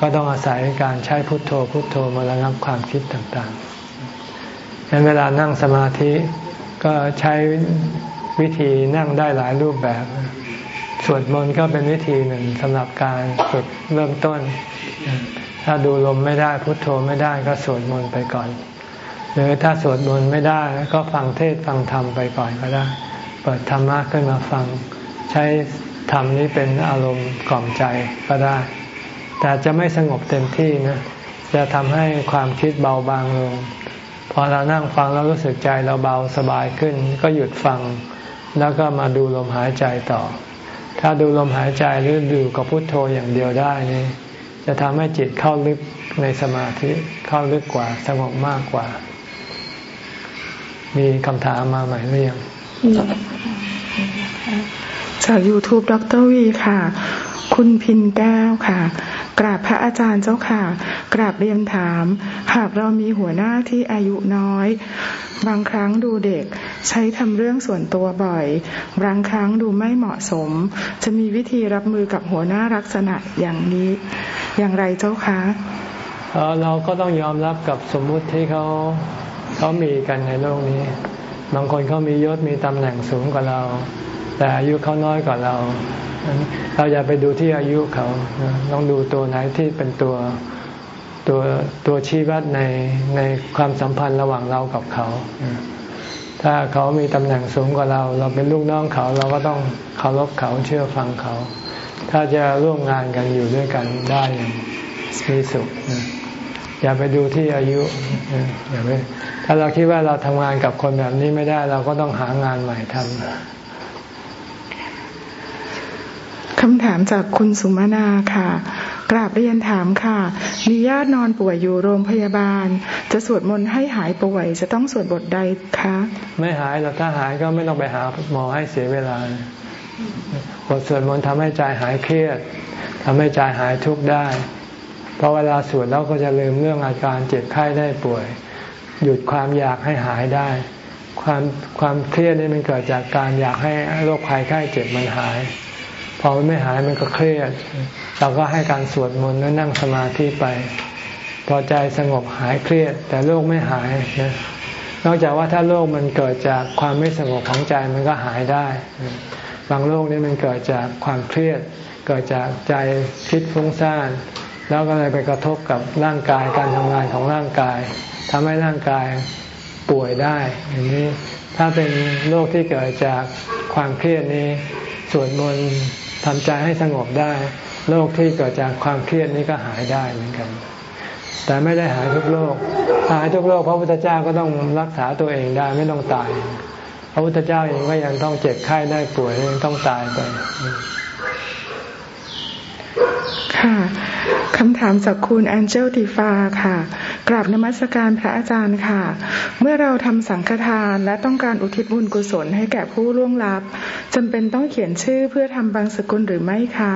ก็ต้องอาศัยการใช้พุทโธพุทโธมาระงับความคิดต่างๆในเวลานั่งสมาธิก็ใช้วิธีนั่งได้หลายรูปแบบ สวดมนต์ก็เป็นวิธีหนึ่งสำหรับการฝึกเริ่มต้น ถ้าดูลมไม่ได้พุทโธไม่ได้ก็สวดมนต์ไปก่อน หรือถ้าสวดมนต์ไม่ได้ก็ฟังเทศฟังธรรมไปก่อนก็ได้ เปิดธรรมะขึ้นมาฟัง ใช้ธรรมนี้เป็นอารมณ์กล่อมใจก็ได้ แต่จะไม่สงบเต็มที่นะจะทำให้ความคิดเบาบางลง พอเรานั่งฟังแล้วรู้สึกใจเราเบาสบายขึ้น ก็หยุดฟัง แล้วก็มาดูลมหายใจต่อ ถ้าดูลมหายใจหรือดูกับพุทโธอย่างเดียวได้นี่จะทำให้จิตเข้าลึกในสมาธิเข้าลึกกว่าสงบมากกว่า มีคำถามมาใหม่หรือยังจาก YouTube ดรวีค่ะ คุณพินแก้วค่ะ กราบพระอาจารย์เจ้าค่ะ กราบเรียนถาม หากเรามีหัวหน้าที่อายุน้อย บางครั้งดูเด็ก ใช้ทำเรื่องส่วนตัวบ่อย บางครั้งดูไม่เหมาะสม จะมีวิธีรับมือกับหัวหน้าลักษณะอย่างนี้ อย่างไรเจ้าคะเราก็ต้องยอมรับกับสมมุติที่เขา เขามีกันในโลกนี้ บางคนเขามียศมีตำแหน่งสูงกว่าเรา แต่อายุเขาน้อยกว่าเรา เราอย่าไปดูที่อายุเขาต้องดูตัวไหนที่เป็นตัวตัวตัวชี้วัดในในความสัมพันธ์ระหว่างเรากับเขา ถ้าเขามีตำแหน่งสูงกว่าเรา เราเป็นลูกน้องเขาเราก็ต้องเคารพเขาเชื่อฟังเขา ถ้าจะร่วมงานกันอยู่ด้วยกันได้มีสุข อย่าไปดูที่อายุอย่าไปถ้าเราคิดว่าเราทำงานกับคนแบบนี้ไม่ได้ เราก็ต้องหางานใหม่ทำคำถามจากคุณสุมานาค่ะ กราบเรียนถามค่ะ มีญาตินอนป่วยอยู่โรงพยาบาล จะสวดมนต์ให้หายป่วย จะต้องสวดบทใดคะ ไม่หายหรอกถ้าหายก็ไม่ต้องไปหาหมอให้เสียเวลาบทสวดมนต์ทำให้ใจหายเครียดทำให้ใจหายทุกข์ได้ พอเวลาสวดแล้วก็จะลืมเรื่องอาการเจ็บไข้ได้ป่วย หยุดความอยากให้หายได้ ความความเครียดนี่มันเกิดจากการอยากให้โรคภัยไข้เจ็บมันหาย พอมันไม่หายมันก็เครียด เราก็ให้การสวดมนต์แล้วนั่งสมาธิไป พอใจสงบหายเครียด แต่โรคไม่หายนะนอกจากว่าถ้าโรคมันเกิดจากความไม่สงบของใจมันก็หายได้ บางโรคนี่มันเกิดจากความเครียด เกิดจากใจคิดฟุ้งซ่าน แล้วก็เลยไปกระทบกับร่างกายการทำงานของร่างกาย ทำให้ร่างกายป่วยได้ อย่างนี้ ถ้าเป็นโรคที่เกิดจากความเครียดนี้สวดมนต์ทำใจให้สงบได้ โรคที่เกิดจากความเครียดนี้ก็หายได้เหมือนกัน แต่ไม่ได้หายทุกโรค หายทุกโรคพระพุทธเจ้าก็ต้องรักษาตัวเองได้ไม่ต้องตาย พระพุทธเจ้าเองก็ยังต้องเจ็บไข้ได้ป่วยยังต้องตายไป ค่ะคำถามจากคุณแอนเจลติฟาค่ะ กราบนมัสการพระอาจารย์ค่ะ เมื่อเราทำสังฆทานและต้องการอุทิศบุญกุศลให้แก่ผู้ล่วงลับจำเป็นต้องเขียนชื่อเพื่อทำบางสกุลหรือไม่คะ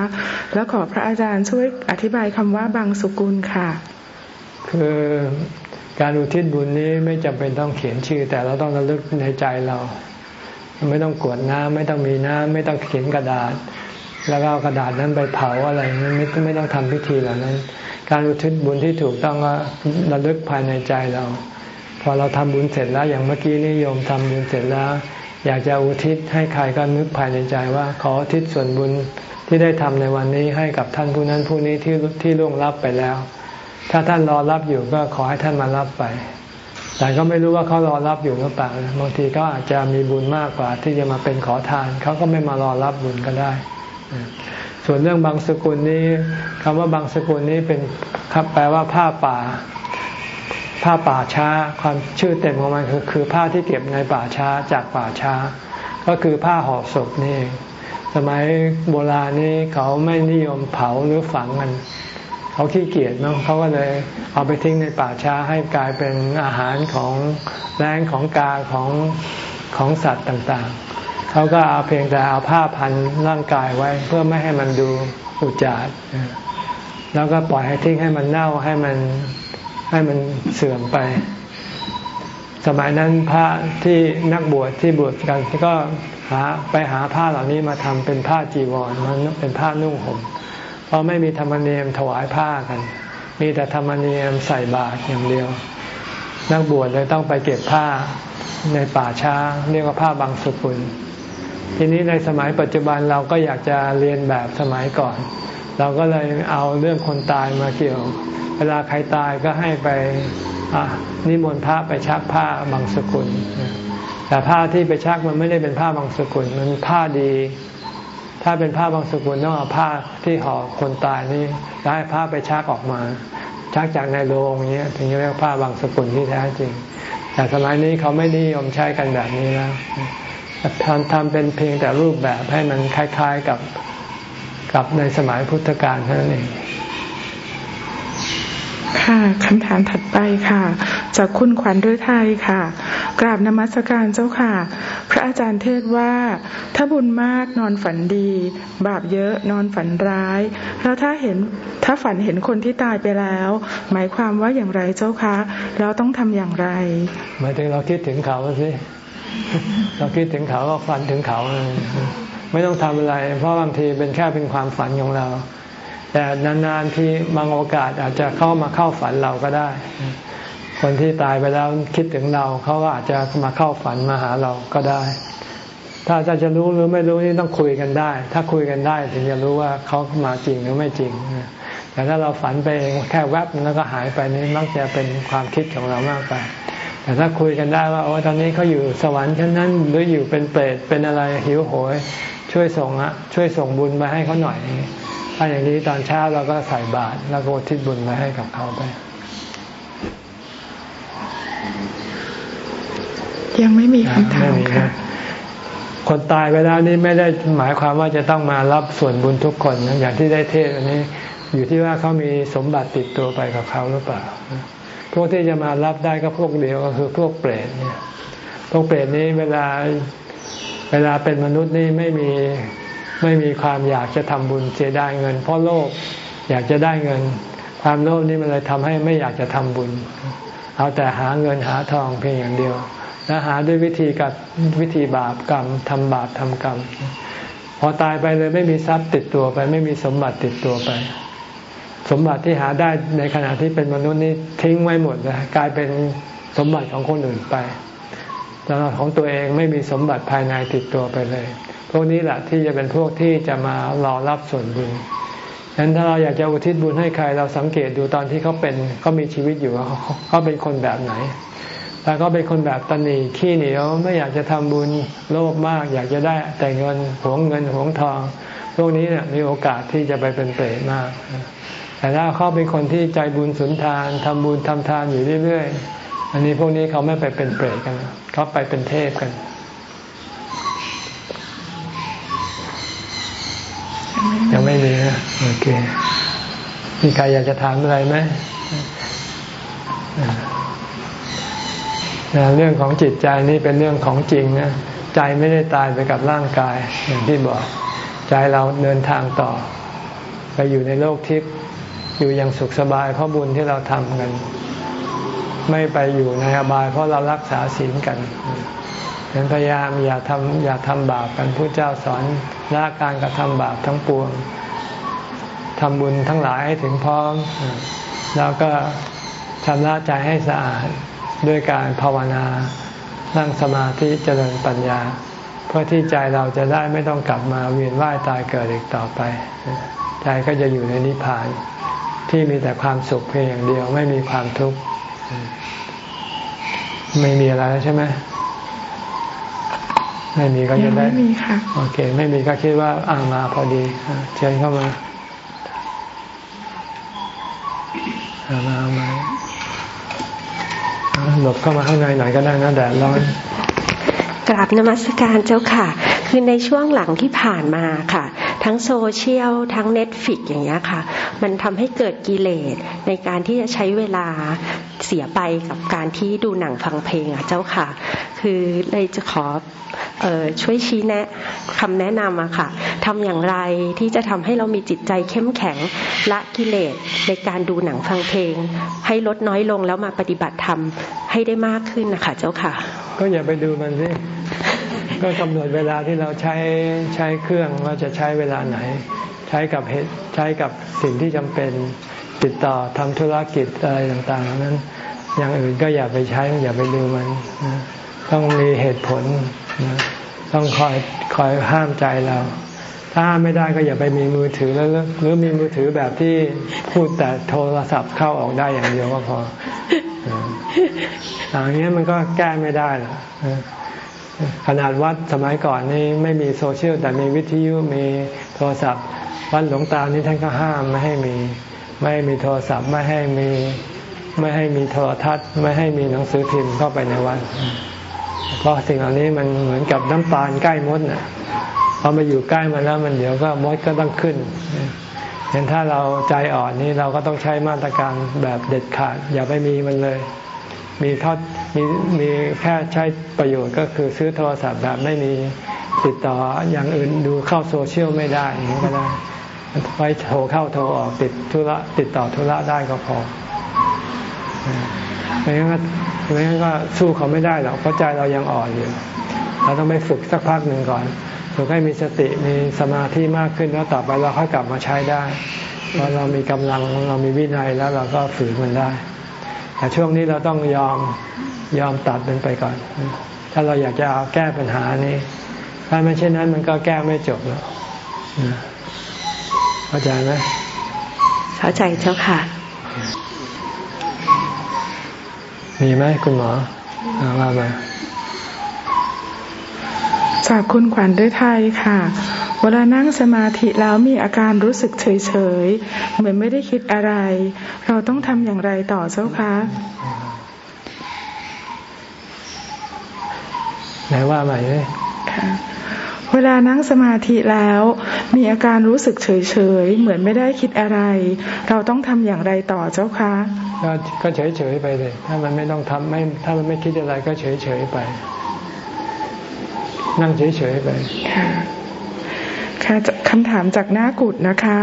แล้วขอพระอาจารย์ช่วยอธิบายคำว่าบางสกุลค่ะ คือการอุทิศบุญนี้ไม่จำเป็นต้องเขียนชื่อ แต่เราต้องระลึกในใจเรา ไม่ต้องกวดน้ำไม่ต้องมีน้ำไม่ต้องเขียนกระดาษ แล้วก็เอากระดาษนั้นไปเผาอะไรไม่ไม่ต้องทำพิธีเหล่านั้น การอุทิศบุญที่ถูกต้องก็ระลึกภายในใจเรา พอเราทำบุญเสร็จแล้วอย่างเมื่อกี้นิยมทำบุญเสร็จแล้ว อยากจะอุทิศให้ใครก็นึกภายในใจว่า ขออุทิศส่วนบุญที่ได้ทำในวันนี้ให้กับท่านผู้นั้นผู้นี้ที่ที่ล่วงลับไปแล้ว ถ้าท่านรอรับอยู่ก็ขอให้ท่านมารับไปแต่ก็ไม่รู้ว่าเขารอรับอยู่หรือเปล่าบางทีก็อาจจะมีบุญมากกว่าที่จะมาเป็นขอทานเขาก็ไม่มารอรับบุญก็ได้ ส่วนเรื่องบางสกุลนี้คำว่าบางสกุลนี้เป็นครับแปลว่าผ้าป่า ผ้าป่าช้า ความชื่อเต็มของมันคือคือผ้าที่เก็บในป่าช้าจากป่าช้า ก็คือผ้าห่อศพนี่สมัยโบราณนี้เขาไม่นิยมเผาหรือฝังกันเขาขี้เกียจเนาะเขาก็เลยเอาไปทิ้งในป่าช้าให้กลายเป็นอาหารของแรงของกาของของสัตว์ต่าง เขาก็เอาเพียงแต่เอาผ้าพันร่างกายไว้ เพื่อไม่ให้มันดูอุจจาระแล้วก็ปล่อยให้ทิ้งให้มันเน่าให้มันให้มันเสื่อมไป สมัยนั้นพระที่นักบวชที่บวชกันก็หาไปหาผ้าเหล่านี้มาทำเป็นผ้าจีวรมันเป็นผ้านุ่งห่มเพราะไม่มีธรรมเนียมถวายผ้ากัน มีแต่ธรรมเนียมใส่บาตรอย่างเดียว นักบวชเลยต้องไปเก็บผ้าในป่าช้าเรียกว่าผ้าบางสุกุล ทีนี้ในสมัยปัจจุบันเราก็อยากจะเรียนแบบสมัยก่อน เราก็เลยเอาเรื่องคนตายมาเกี่ยว เวลาใครตายก็ให้ไปนิมนต์พระไปชักผ้าบางสกุล แต่ผ้าที่ไปชักมันไม่ได้เป็นผ้าบางสกุล มันผ้าดี ถ้าเป็นผ้าบางสกุลต้องเอาผ้าที่ห่อคนตายนี่แล้วให้ผ้าไปชักออกมา ชักจากในโรงนี้ยถึงจะเรียกผ้าบางสกุลที่แท้จริง แต่สมัยนี้เขาไม่นิยมใช้กันแบบนี้แล้ว ทำทำเป็นเพียงแต่รูปแบบให้มันคล้ายๆกับกับในสมัยพุทธกาลเท่านั้นเองค่ะคำถามถัดไปค่ะ จากคุณขวัญด้วยไทยค่ะ กราบนมัสการเจ้าค่ะ พระอาจารย์เทศว่า ถ้าบุญมากนอนฝันดี บาปเยอะนอนฝันร้าย แล้วถ้าเห็นถ้าฝันเห็นคนที่ตายไปแล้ว หมายความว่าอย่างไรเจ้าคะแล้วต้องทำอย่างไรหมายถึงเราคิดถึงเขาสิ เราคิดถึงเขาก็ฝันถึงเขา ไม่ต้องทำอะไร เพราะบางทีเป็นแค่เป็นความฝันของเรา แต่นานๆที่บางโอกาสอาจจะเข้ามาเข้าฝันเราก็ได้ คนที่ตายไปแล้วคิดถึงเราเขาก็อาจจะมาเข้าฝันมาหาเราก็ได้ ถ้าจะจะรู้หรือไม่รู้นี่ต้องคุยกันได้ ถ้าคุยกันได้ถึงจะรู้ว่าเขามาจริงหรือไม่จริงแต่ถ้าเราฝันไปเองแค่แวบแล้วก็หายไปนี่มักจะเป็นความคิดของเรามากกว่า แต่ถ้าคุยกันได้ว่าโอ้ตอนนี้เขาอยู่สวรรค์ชั้นนั้นหรืออยู่เป็นเปรตเป็นอะไรหิวโหย ช่วยส่งอะช่วยส่งบุญมาให้เขาหน่อย ถ้าอย่างนี้ตอนเช้าเราก็ใส่บาตรแล้วก็ทิศบุญมาให้กับเขาไป ยังไม่มีคำถามค่ะคนตายไปแล้วนี่ไม่ได้หมายความว่าจะต้องมารับส่วนบุญทุกคนนะอย่างที่ได้เทศอันนี้ อยู่ที่ว่าเขามีสมบัติติดตัวไปกับเขาหรือเปล่า พวกที่จะมารับได้ก็พวกเดียวก็คือพวกเปรตเนี่ยพวกเปรตนี้เวลาเวลาเป็นมนุษย์นี่ไม่มีไม่มีความอยากจะทำบุญเสียดายเงิน เพราะโลภอยากจะได้เงิน ความโลภนี่มันเลยทำให้ไม่อยากจะทำบุญ เอาแต่หาเงินหาทองเพียงอย่างเดียว แล้วหาด้วยวิธีกับวิธีบาปกรรมทำบาปทำกรรม พอตายไปเลยไม่มีทรัพย์ติดตัวไป ไม่มีสมบัติติดตัวไป สมบัติที่หาได้ในขณะที่เป็นมนุษย์นี้ทิ้งไว้หมดเลยกลายเป็นสมบัติของคนอื่นไปแล้วของตัวเองไม่มีสมบัติภายในติดตัวไปเลย พวกนี้แหละที่จะเป็นพวกที่จะมารอรับส่วนบุญฉะนั้นถ้าเราอยากจะอุทิศบุญให้ใครเราสังเกตดูตอนที่เขาเป็นเขามีชีวิตอยู่เขาเขาเป็นคนแบบไหนถ้าเขาเป็นคนแบบตันหนีขี้เหนียวไม่อยากจะทำบุญโลภมาก อยากจะได้แต่เงินหวงเงินหวงทอง พวกนี้เนี่ยมีโอกาสที่จะไปเป็นเปรตมาก แต่ถ้าเขาเป็นคนที่ใจบุญสุนทานทำบุญทำทานอยู่เรื่อยๆ อันนี้พวกนี้เขาไม่ไปเป็นเปรตกัน เขาไปเป็นเทพกัน ยังไม่มีนะโอเค มีใครอยากจะถามอะไรไหมเรื่องของจิตใจนี่เป็นเรื่องของจริงนะใจไม่ได้ตายไปกับร่างกายอย่างที่บอก ใจเราเดินทางต่อ ไปอยู่ในโลกทิพย์ อยู่อย่างสุขสบายเพราะบุญที่เราทำกัน ไม่ไปอยู่ในอบาย เพราะเรารักษาศีลกันฉะนั้นพยายามอย่าทำอย่าทำบาปกันผู้เจ้าสอนละการกระทำบาปทั้งปวงทำบุญทั้งหลายให้ถึงพร้อม แล้วก็ชำระใจให้สะอาดด้วยการภาวนานั่งสมาธิเจริญปัญญา เพื่อที่ใจเราจะได้ไม่ต้องกลับมาเวียนว่ายตายเกิดอีกต่อไป ใจก็จะอยู่ในนิพพาน ที่มีแต่ความสุขเพียงอย่างเดียวไม่มีความทุกข์ไม่มีอะไรใช่ไหมไม่มีก็จะได้ไม่มีค่ะโอเค ไม่มีก็คิดว่าอ่างมาพอดีเชิญเข้ามาอามาเอามาหลบเข้ามาข้างในหน่อยก็ได้นะแดดร้อนกราบนมัสการเจ้าค่ะ คือในช่วงหลังที่ผ่านมาค่ะ ทั้งโซเชียลทั้งเน็ตฟิกอย่างเงี้ยค่ะ มันทำให้เกิดกิเลสในการที่จะใช้เวลาเสียไปกับการที่ดูหนังฟังเพลงอะเจ้าค่ะ คือเลยจะขอออช่วยชี้แนะคำแนะนำอะค่ะทำอย่างไรที่จะทำให้เรามีจิตใจเข้มแข็งละกิเลสในการดูหนังฟังเพลง ให้ลดน้อยลงแล้วมาปฏิบัติธรรมให้ได้มากขึ้นนะคะเจ้าค่ะ ก็อย่าไปดูมันสิ ก็กำหนดเวลาที่เราใช้ใช้เครื่องว่าจะใช้เวลาไหน ใช้กับเหตุใช้กับสิ่งที่จำเป็นติดต่อทำธุรกิจอะไรต่างๆนั้น อย่างอื่นก็อย่าไปใช้อย่าไปดูมัน ต้องมีเหตุผล ต้องคอยคอยห้ามใจเรา ถ้าห้ามไม่ได้ก็อย่าไปมีมือถือแล้วหรือมีมือถือแบบที่พูดแต่โทรศัพท์เข้าออกได้อย่างเดียวก็พออย่างนี้มันก็แก้ไม่ได้หรอก ขนาดวัดสมัยก่อนนี่ไม่มีโซเชียลแต่มีวิทยุมีโทรศัพท์วัดหลวงตานี่ท่านก็ห้ามไม่ให้มี ไม่ให้มีโทรศัพท์ไม่ให้มีไม่ให้มีโทรทัศน์ ไม่ให้มีหนังสือพิมพ์เข้าไปในวัดเพราะสิ่งเหล่านี้มันเหมือนกับน้ำตาลใกล้มดน่ะพอมาอยู่ใกล้มันแล้วมันเดี๋ยวก็มดก็ต้องขึ้นเห็นถ้าเราใจอ่อนนี่เราก็ต้องใช้มาตรการแบบเด็ดขาด อย่าไปมีมันเลย มีเท่า มีมีแค่ใช้ประโยชน์ก็คือซื้อโทรศัพท์แบบไม่มีติดต่ออย่างอื่นดูเข้าโซเชียลไม่ได้อย่างนี้ก็ได้ไว้โทรเข้าโทรออกติดธุระติดต่อธุระได้ก็พอไม่งั้นไม่งั้นก็สู้เขาไม่ได้หรอกเพราะใจเรายังอ่อนอยู่ เราต้องไปฝึกสักพักหนึ่งก่อนฝึกให้มีสติมีสมาธิมากขึ้นแล้วต่อไปเราค่อยกลับมาใช้ได้พอเรามีกำลังเรามีวินัยแล้วเราก็ฝืนมันได้ แต่ช่วงนี้เราต้องยอมยอมตัดมันไปก่อน ถ้าเราอยากจะเอาแก้ปัญหานี้ ถ้าไม่เช่นนั้นมันก็แก้ไม่จบหรอกเข้าใจไหมเข้าใจเจ้าค่ะ มีไหมคุณหมอว่ามาจากคุณขวัญด้วยไทยค่ะ เวลานั่งสมาธิแล้วมีอาการรู้สึกเฉยๆเหมือนไม่ได้คิดอะไร เราต้องทำอย่างไรต่อเจ้าคะไหนว่าใหม่เลยค่ะเวลานั่งสมาธิแล้ว มีอาการรู้สึกเฉยๆเหมือนไม่ได้คิดอะไร เราต้องทำอย่างไรต่อเจ้าคะก็เฉยๆไปเลย ถ้ามันไม่ต้องทำไม่ถ้ามันไม่คิดอะไรก็เฉยๆไป นั่งเฉยๆไป ค่ะค่ะคำถามจากหน้ากุดนะคะ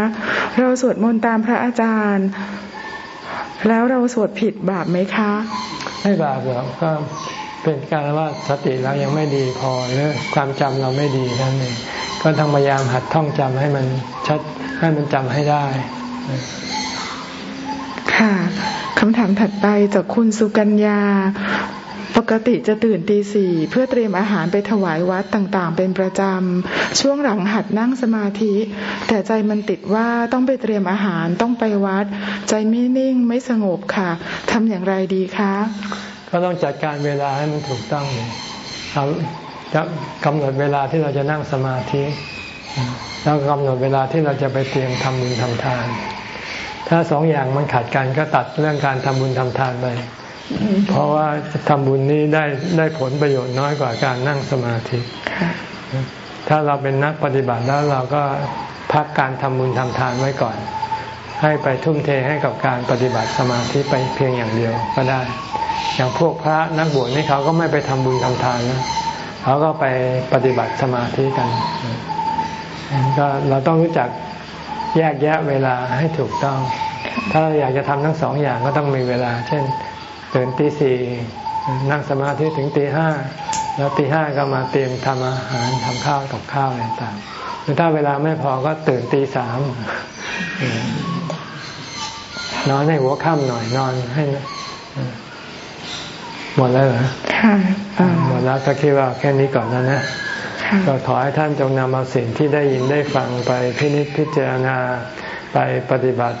เราสวดมนต์ตามพระอาจารย์ แล้วเราสวดผิดบาปไหมคะ ไม่บาปหรอกก็เป็นการว่าสติเรายังไม่ดีพอหรือความจำเราไม่ดีนั่นเองก็ต้องพยายามหัดท่องจำให้มันชัดให้มันจำให้ได้ ค่ะคำถามถัดไปจากคุณสุกัญญา ปกติจะตื่นตีสี่เพื่อเตรียมอาหารไปถวายวัดต่างๆ เป็นประจำ ช่วงหลังหัดนั่งสมาธิ แต่ใจมันติดว่าต้องไปเตรียมอาหารต้องไปวัด ใจไม่นิ่งไม่สงบค่ะทำอย่างไรดีคะก็ต้องจัดการเวลาให้มันถูกต้องเลยเราจะกำหนดเวลาที่เราจะนั่งสมาธิ แล้วกำหนดเวลาที่เราจะไปเตรียมทำบุญทำทาน ถ้าสองอย่างมันขัดกันก็ตัดเรื่องการทำบุญทำทานไป เพราะว่าทำบุญนี้ได้ได้ผลประโยชน์น้อยกว่าการนั่งสมาธิ ถ้าเราเป็นนักปฏิบัติแล้วเราก็พักการทำบุญทำทานไว้ก่อน ให้ไปทุ่มเทให้กับการปฏิบัติสมาธิไปเพียงอย่างเดียวก็ได้ อย่างพวกพระนักบวชนี่เขาก็ไม่ไปทำบุญทำทานนะเขาก็ไปปฏิบัติสมาธิกัน ก็เราต้องรู้จักแยกแยะเวลาให้ถูกต้อง ถ้าเราอยากจะทำทั้งสองอย่างก็ต้องมีเวลา เช่น ตื่นตีสี่นั่งสมาธิถึงตีห้าแล้วตีห้าก็มาเตรียมทำอาหารทำข้าวกับข้าวอะไรต่างหรือถ้าเวลาไม่พอก็ตื่นตีสามนอนให้หัวค่ำหน่อยนอนให้หมดแล้วเหรอค่ะหมดแล้วก็คิดว่าแค่นี้ก่อนนะนะก็ขอให้ท่านจงนำเอาสิ่งที่ได้ยินได้ฟังไปพินิจพิจารณาไปปฏิบัติเ